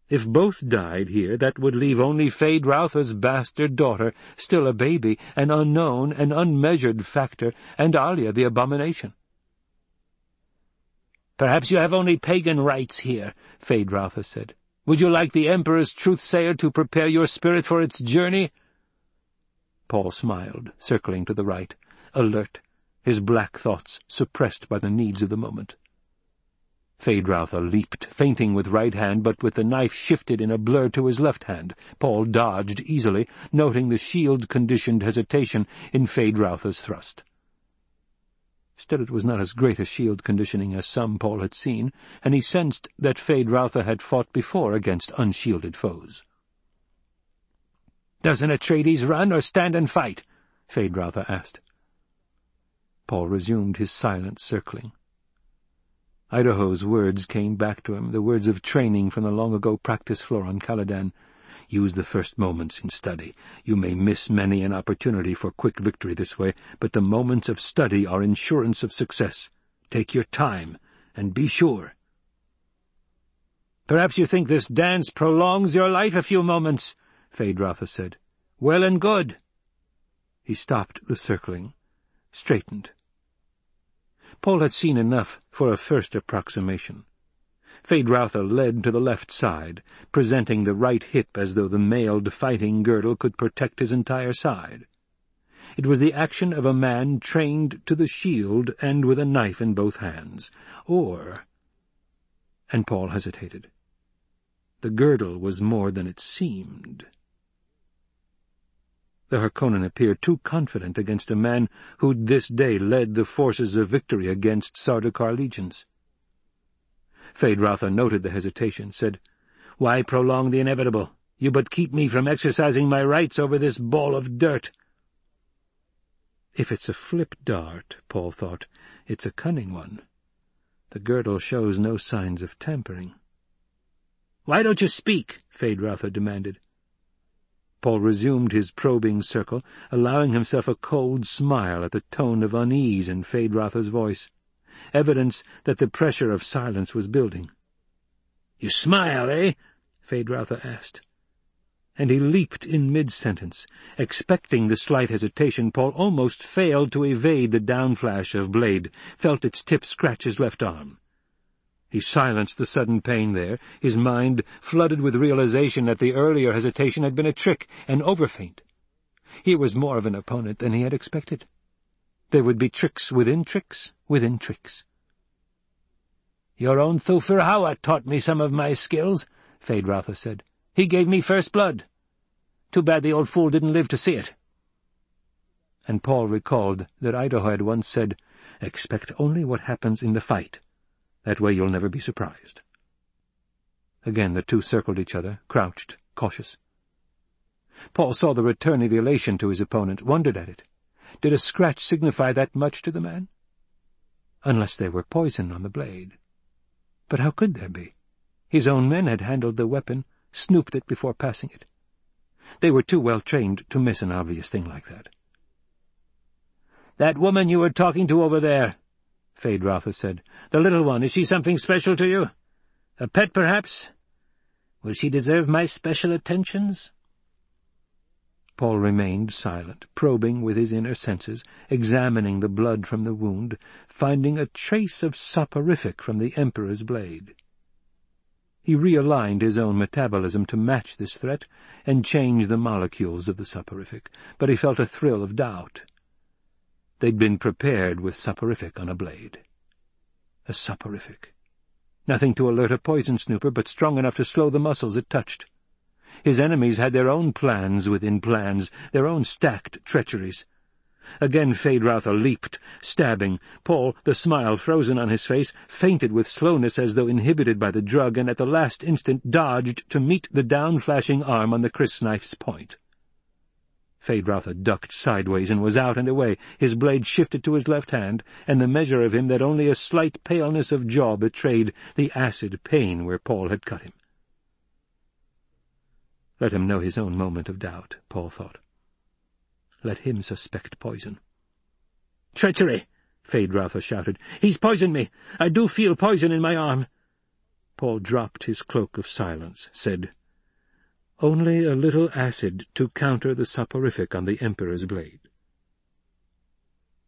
If both died here, that would leave only Feyd-Rautha's bastard daughter, still a baby, an unknown, an unmeasured factor, and Alia the abomination. "'Perhaps you have only pagan rites here,' Feyd-Rautha said. Would you like the Emperor's truth-sayer to prepare your spirit for its journey?' Paul smiled, circling to the right, alert, his black thoughts suppressed by the needs of the moment. Feyd-Rautha leaped, feinting with right hand, but with the knife shifted in a blur to his left hand. Paul dodged easily, noting the shield-conditioned hesitation in Feyd-Rautha's thrust. Still it was not as great a shield conditioning as some Paul had seen, and he sensed that Feyd-Rautha had fought before against unshielded foes. "'Does an Atreides run or stand and fight?' Feyd-Rautha asked. Paul resumed his silent circling. Idaho's words came back to him, the words of training from the long-ago practice floor on Caladan. Use the first moments in study. You may miss many an opportunity for quick victory this way, but the moments of study are insurance of success. Take your time, and be sure. Perhaps you think this dance prolongs your life a few moments, Feyd-Rautha said. Well and good. He stopped the circling, straightened. Paul had seen enough for a first approximation. Feyd-Rautha led to the left side, presenting the right hip as though the mailed fighting girdle could protect his entire side. It was the action of a man trained to the shield and with a knife in both hands. Or— And Paul hesitated. The girdle was more than it seemed. The Harkonnen appeared too confident against a man who'd this day led the forces of victory against Sardaukar legions. Feyd-Rautha noted the hesitation, said, "'Why prolong the inevitable? You but keep me from exercising my rights over this ball of dirt.' If it's a flip dart, Paul thought, it's a cunning one. The girdle shows no signs of tampering. "'Why don't you speak?' Feyd-Rautha demanded. Paul resumed his probing circle, allowing himself a cold smile at the tone of unease in Feyd-Rautha's voice evidence that the pressure of silence was building. "'You smile, eh?' Feyd-Rautha asked. And he leaped in mid-sentence. Expecting the slight hesitation, Paul almost failed to evade the downflash of blade, felt its tip scratch his left arm. He silenced the sudden pain there, his mind flooded with realization that the earlier hesitation had been a trick, an overfeint. Here was more of an opponent than he had expected. There would be tricks within tricks within tricks. "'Your own Thufir Hawat taught me some of my skills,' Feyd-Rautha said. "'He gave me first blood. Too bad the old fool didn't live to see it.' And Paul recalled that Idaho had once said, "'Expect only what happens in the fight. That way you'll never be surprised. Again the two circled each other, crouched, cautious. Paul saw the return of elation to his opponent, wondered at it. Did a scratch signify that much to the man? Unless there were poison on the blade. But how could there be? His own men had handled the weapon, snooped it before passing it. They were too well trained to miss an obvious thing like that. "'That woman you were talking to over there,' Feyd-Rautha said. "'The little one, is she something special to you? A pet, perhaps? Will she deserve my special attentions?' Paul remained silent, probing with his inner senses, examining the blood from the wound, finding a trace of soporific from the Emperor's blade. He realigned his own metabolism to match this threat and change the molecules of the soporific, but he felt a thrill of doubt. They'd been prepared with soporific on a blade. A soporific. Nothing to alert a poison snooper, but strong enough to slow the muscles it touched. His enemies had their own plans within plans, their own stacked treacheries. Again Feyd-Rautha leaped, stabbing. Paul, the smile frozen on his face, feinted with slowness as though inhibited by the drug, and at the last instant dodged to meet the down-flashing arm on the crysknife's point. Feyd-Rautha ducked sideways and was out and away. His blade shifted to his left hand, and the measure of him that only a slight paleness of jaw betrayed the acid pain where Paul had cut him. Let him know his own moment of doubt, Paul thought. Let him suspect poison. "'Treachery!' Feyd-Rautha shouted. "'He's poisoned me! I do feel poison in my arm!' Paul dropped his cloak of silence, said, "'Only a little acid to counter the soporific on the Emperor's blade.'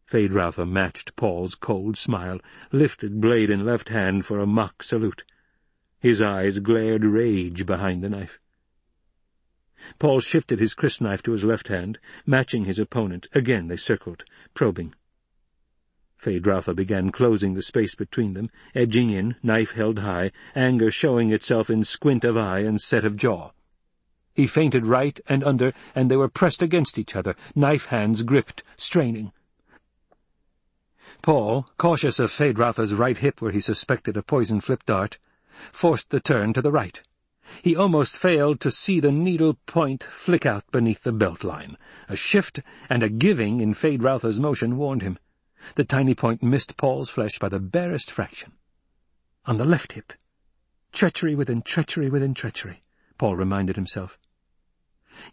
Feyd-Rautha matched Paul's cold smile, lifted blade in left hand for a mock salute. His eyes glared rage behind the knife. Paul shifted his crysknife to his left hand, matching his opponent. Again they circled, probing. Feyd-Rautha began closing the space between them, edging in, knife held high, anger showing itself in squint of eye and set of jaw. He feinted right and under, and they were pressed against each other, knife hands gripped, straining. Paul, cautious of Feyd-Rautha's right hip where he suspected a poison-flip dart, forced the turn to the right. He almost failed to see the needle point flick out beneath the belt line. A shift and a giving in Feyd-Rautha's motion warned him. The tiny point missed Paul's flesh by the barest fraction. On the left hip. Treachery within treachery within treachery, Paul reminded himself.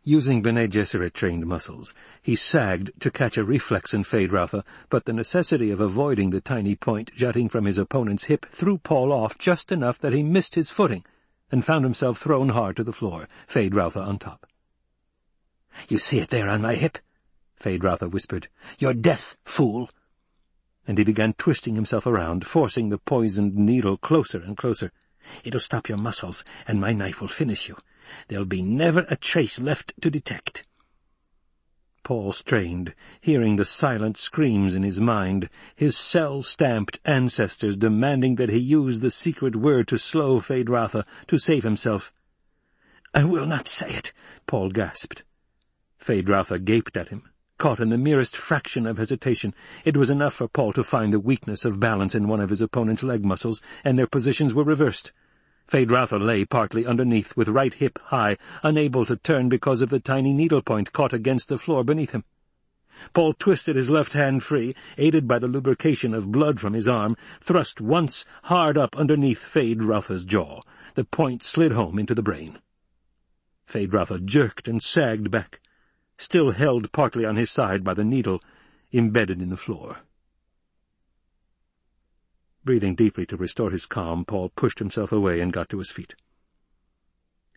Using Bene Gesserit-trained muscles, he sagged to catch a reflex in Feyd-Rautha, but the necessity of avoiding the tiny point jutting from his opponent's hip threw Paul off just enough that he missed his footing and found himself thrown hard to the floor, Feyd-Rautha on top. "'You see it there on my hip?' Feyd-Rautha whispered. "'Your death, fool!' And he began twisting himself around, forcing the poisoned needle closer and closer. "'It'll stop your muscles, and my knife will finish you. There'll be never a trace left to detect.' Paul strained, hearing the silent screams in his mind, his cell-stamped ancestors demanding that he use the secret word to slow Feyd-Rautha, to save himself. "'I will not say it,' Paul gasped. Feyd-Rautha gaped at him, caught in the merest fraction of hesitation. It was enough for Paul to find the weakness of balance in one of his opponent's leg muscles, and their positions were reversed. Feyd-Rautha lay partly underneath, with right hip high, unable to turn because of the tiny needle-point caught against the floor beneath him. Paul twisted his left hand free, aided by the lubrication of blood from his arm, thrust once hard up underneath Feyd-Rautha's jaw. The point slid home into the brain. Feyd-Rautha jerked and sagged back, still held partly on his side by the needle embedded in the floor. Breathing deeply to restore his calm, Paul pushed himself away and got to his feet.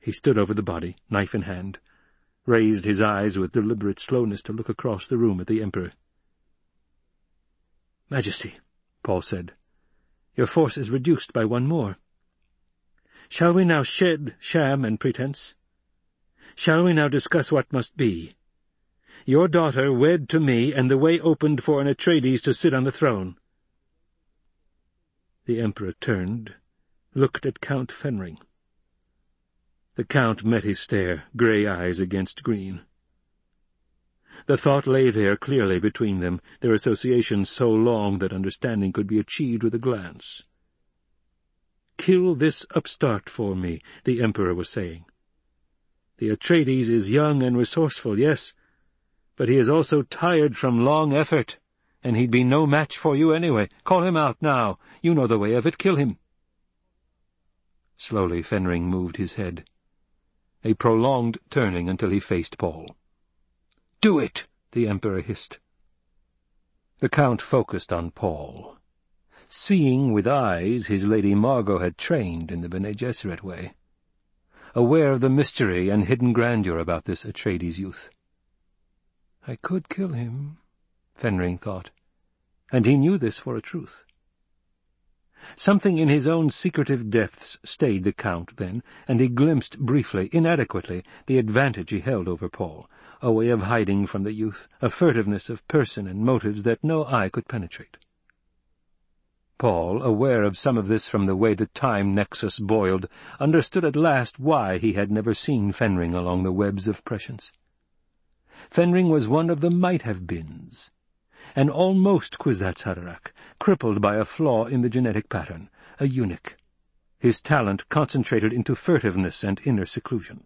He stood over the body, knife in hand, raised his eyes with deliberate slowness to look across the room at the Emperor. "'Majesty,' Paul said, "'your force is reduced by one more. Shall we now shed sham and pretense? Shall we now discuss what must be? Your daughter wed to me, and the way opened for an Atreides to sit on the throne. The Emperor turned, looked at Count Fenring. The Count met his stare, grey eyes against green. The thought lay there clearly between them, their association so long that understanding could be achieved with a glance. kill this upstart for me, the Emperor was saying. The Atreides is young and resourceful, yes, but he is also tired from long effort, and he'd be no match for you anyway. Call him out now. You know the way of it. Kill him. Slowly Fenring moved his head, a prolonged turning until he faced Paul. "'Do it!' the Emperor hissed. The Count focused on Paul, seeing with eyes his Lady Margot had trained in the Bene Gesserit way, aware of the mystery and hidden grandeur about this Atreides youth. I could kill him, Fenring thought, and he knew this for a truth. Something in his own secretive depths stayed the Count then, and he glimpsed briefly, inadequately, the advantage he held over Paul, a way of hiding from the youth, a furtiveness of person and motives that no eye could penetrate. Paul, aware of some of this from the way the time nexus boiled, understood at last why he had never seen Fenring along the webs of prescience. Fenring was one of the might-have-beens, an almost Kwisatz Haderach, crippled by a flaw in the genetic pattern, a eunuch, his talent concentrated into furtiveness and inner seclusion.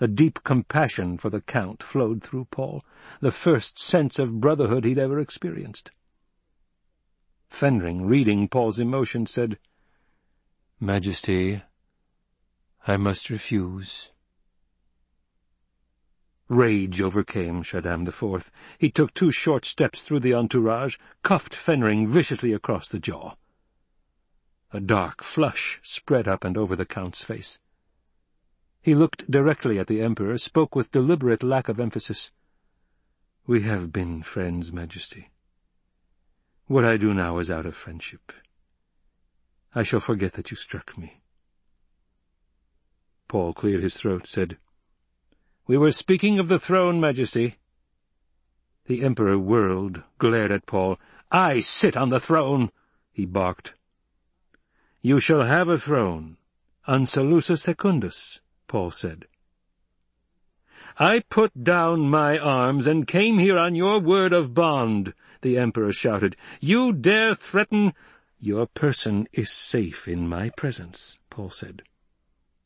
A deep compassion for the Count flowed through Paul, the first sense of brotherhood he'd ever experienced. Fenring, reading Paul's emotion, said, Majesty, I must refuse. Rage overcame Shaddam IV. He took two short steps through the entourage, cuffed Fenring viciously across the jaw. A dark flush spread up and over the Count's face. He looked directly at the Emperor, spoke with deliberate lack of emphasis. "'We have been friends, Majesty. What I do now is out of friendship. I shall forget that you struck me.' Paul cleared his throat, said, we were speaking of the throne, Majesty. The Emperor whirled, glared at Paul. I sit on the throne, he barked. You shall have a throne, on Salusa Secundus, Paul said. I put down my arms and came here on your word of bond, the Emperor shouted. You dare threaten— Your person is safe in my presence, Paul said.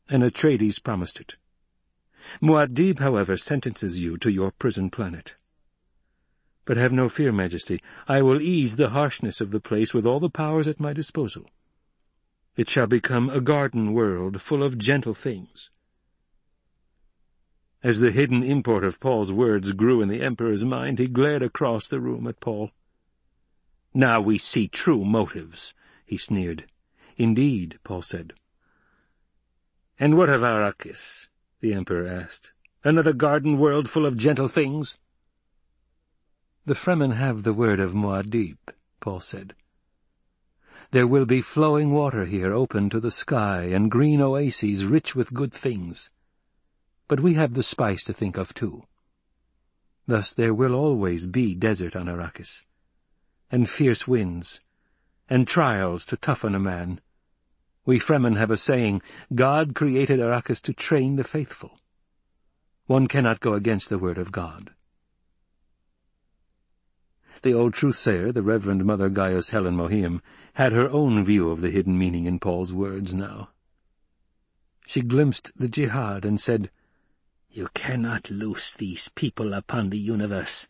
And Atreides promised it. Muad'Dib, however, sentences you to your prison planet. But have no fear, Majesty. I will ease the harshness of the place with all the powers at my disposal. It shall become a garden world full of gentle things. As the hidden import of Paul's words grew in the Emperor's mind, he glared across the room at Paul. Now we see true motives, he sneered. Indeed, Paul said. And what of Arrakis? The Emperor asked. Another garden world full of gentle things? The Fremen have the word of Muad'Dib, Paul said. There will be flowing water here open to the sky, and green oases rich with good things. But we have the spice to think of too. Thus there will always be desert on Arrakis, and fierce winds, and trials to toughen a man, we Fremen have a saying, God created Arrakis to train the faithful. One cannot go against the word of God. The old truth-sayer, the Reverend Mother Gaius Helen Mohiam, had her own view of the hidden meaning in Paul's words now. She glimpsed the jihad and said, You cannot loose these people upon the universe.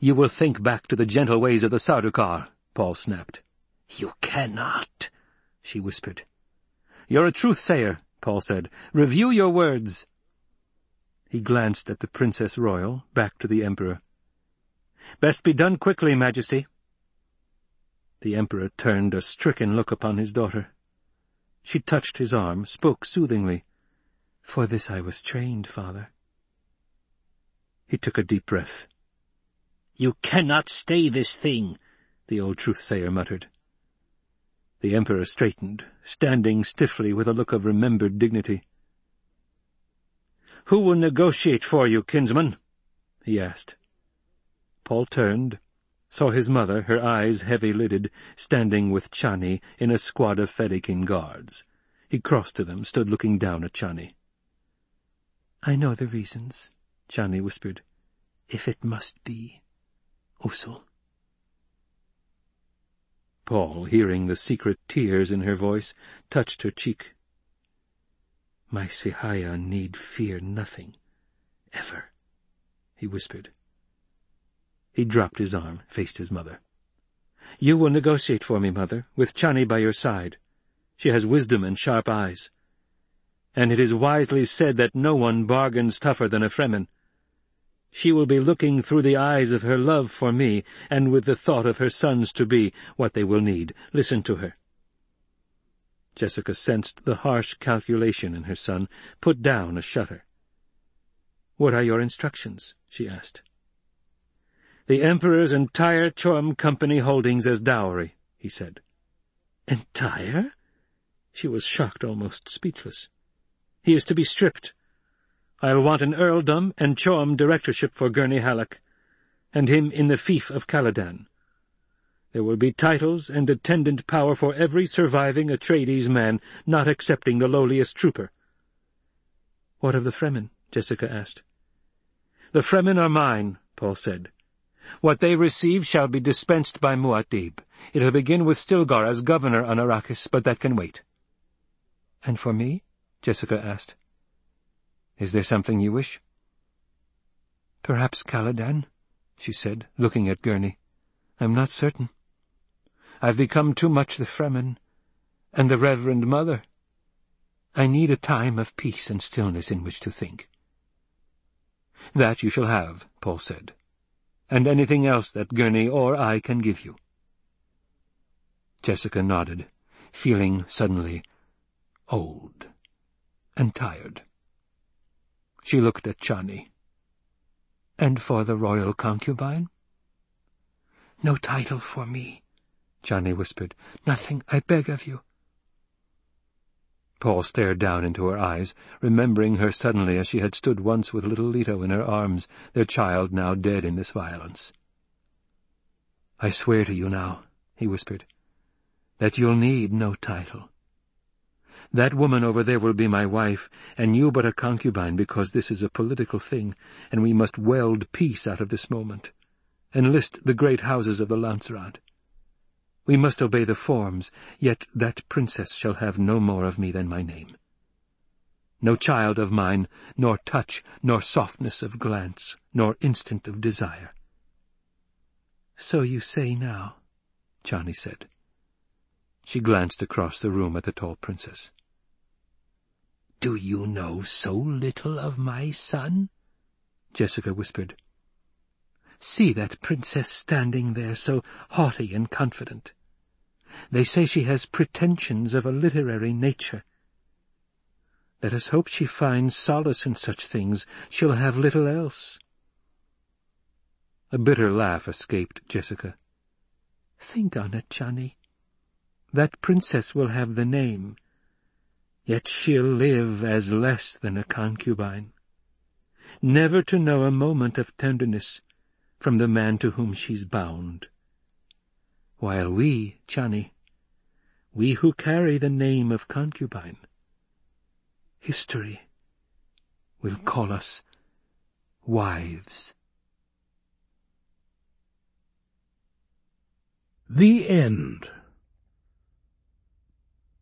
You will think back to the gentle ways of the Sardaukar, Paul snapped. You cannot she whispered. You're a truth-sayer, Paul said. Review your words. He glanced at the Princess Royal, back to the Emperor. Best be done quickly, Majesty. The Emperor turned a stricken look upon his daughter. She touched his arm, spoke soothingly. For this I was trained, father. He took a deep breath. You cannot stay this thing, the old truth-sayer muttered. The Emperor straightened, standing stiffly with a look of remembered dignity. "'Who will negotiate for you, kinsman?' he asked. Paul turned, saw his mother, her eyes heavy-lidded, standing with Chani in a squad of Fedaykin guards. He crossed to them, stood looking down at Chani. "'I know the reasons,' Chani whispered. "'If it must be, Usul.' Paul, hearing the secret tears in her voice, touched her cheek. My Sihaya need fear nothing, ever, he whispered. He dropped his arm, faced his mother. You will negotiate for me, mother, with Chani by your side. She has wisdom and sharp eyes. And it is wisely said that no one bargains tougher than a Fremen. She will be looking through the eyes of her love for me, and with the thought of her sons-to-be, what they will need. Listen to her. Jessica sensed the harsh calculation in her son, put down a shudder. "'What are your instructions?' she asked. "'The Emperor's entire CHOAM Company holdings as dowry,' he said. "'Entire?' She was shocked, almost speechless. "'He is to be stripped. I'll want an earldom and CHOAM directorship for Gurney Halleck, and him in the fief of Caladan. There will be titles and attendant power for every surviving Atreides man, not excepting the lowliest trooper. What of the Fremen? Jessica asked. The Fremen are mine, Paul said. What they receive shall be dispensed by Muad'Dib. It'll begin with Stilgar as governor on Arrakis, but that can wait. And for me? Jessica asked. Is there something you wish? Perhaps Caladan, she said, looking at Gurney. I'm not certain. I've become too much the Fremen, and the Reverend Mother. I need a time of peace and stillness in which to think. That you shall have, Paul said, and anything else that Gurney or I can give you. Jessica nodded, feeling suddenly old and tired. She looked at Chani. And for the royal concubine? No title for me, Chani whispered. Nothing, I beg of you. Paul stared down into her eyes, remembering her suddenly as she had stood once with little Leto in her arms, their child now dead in this violence. I swear to you now, he whispered, that you'll need no title. That woman over there will be my wife, and you but a concubine, because this is a political thing, and we must weld peace out of this moment. Enlist the great houses of the Landsraad. We must obey the forms, yet that princess shall have no more of me than my name. No child of mine, nor touch, nor softness of glance, nor instant of desire. So you say now, Chani said. She glanced across the room at the tall princess. Do you know so little of my son? Jessica whispered. See that princess standing there, so haughty and confident. They say she has pretensions of a literary nature. Let us hope she finds solace in such things. She'll have little else. A bitter laugh escaped Jessica. Think on it, Chani. That princess will have the name, Yet she'll live as less than a concubine, never to know a moment of tenderness from the man to whom she's bound. While we, Chani, we who carry the name of concubine, history will call us wives. The End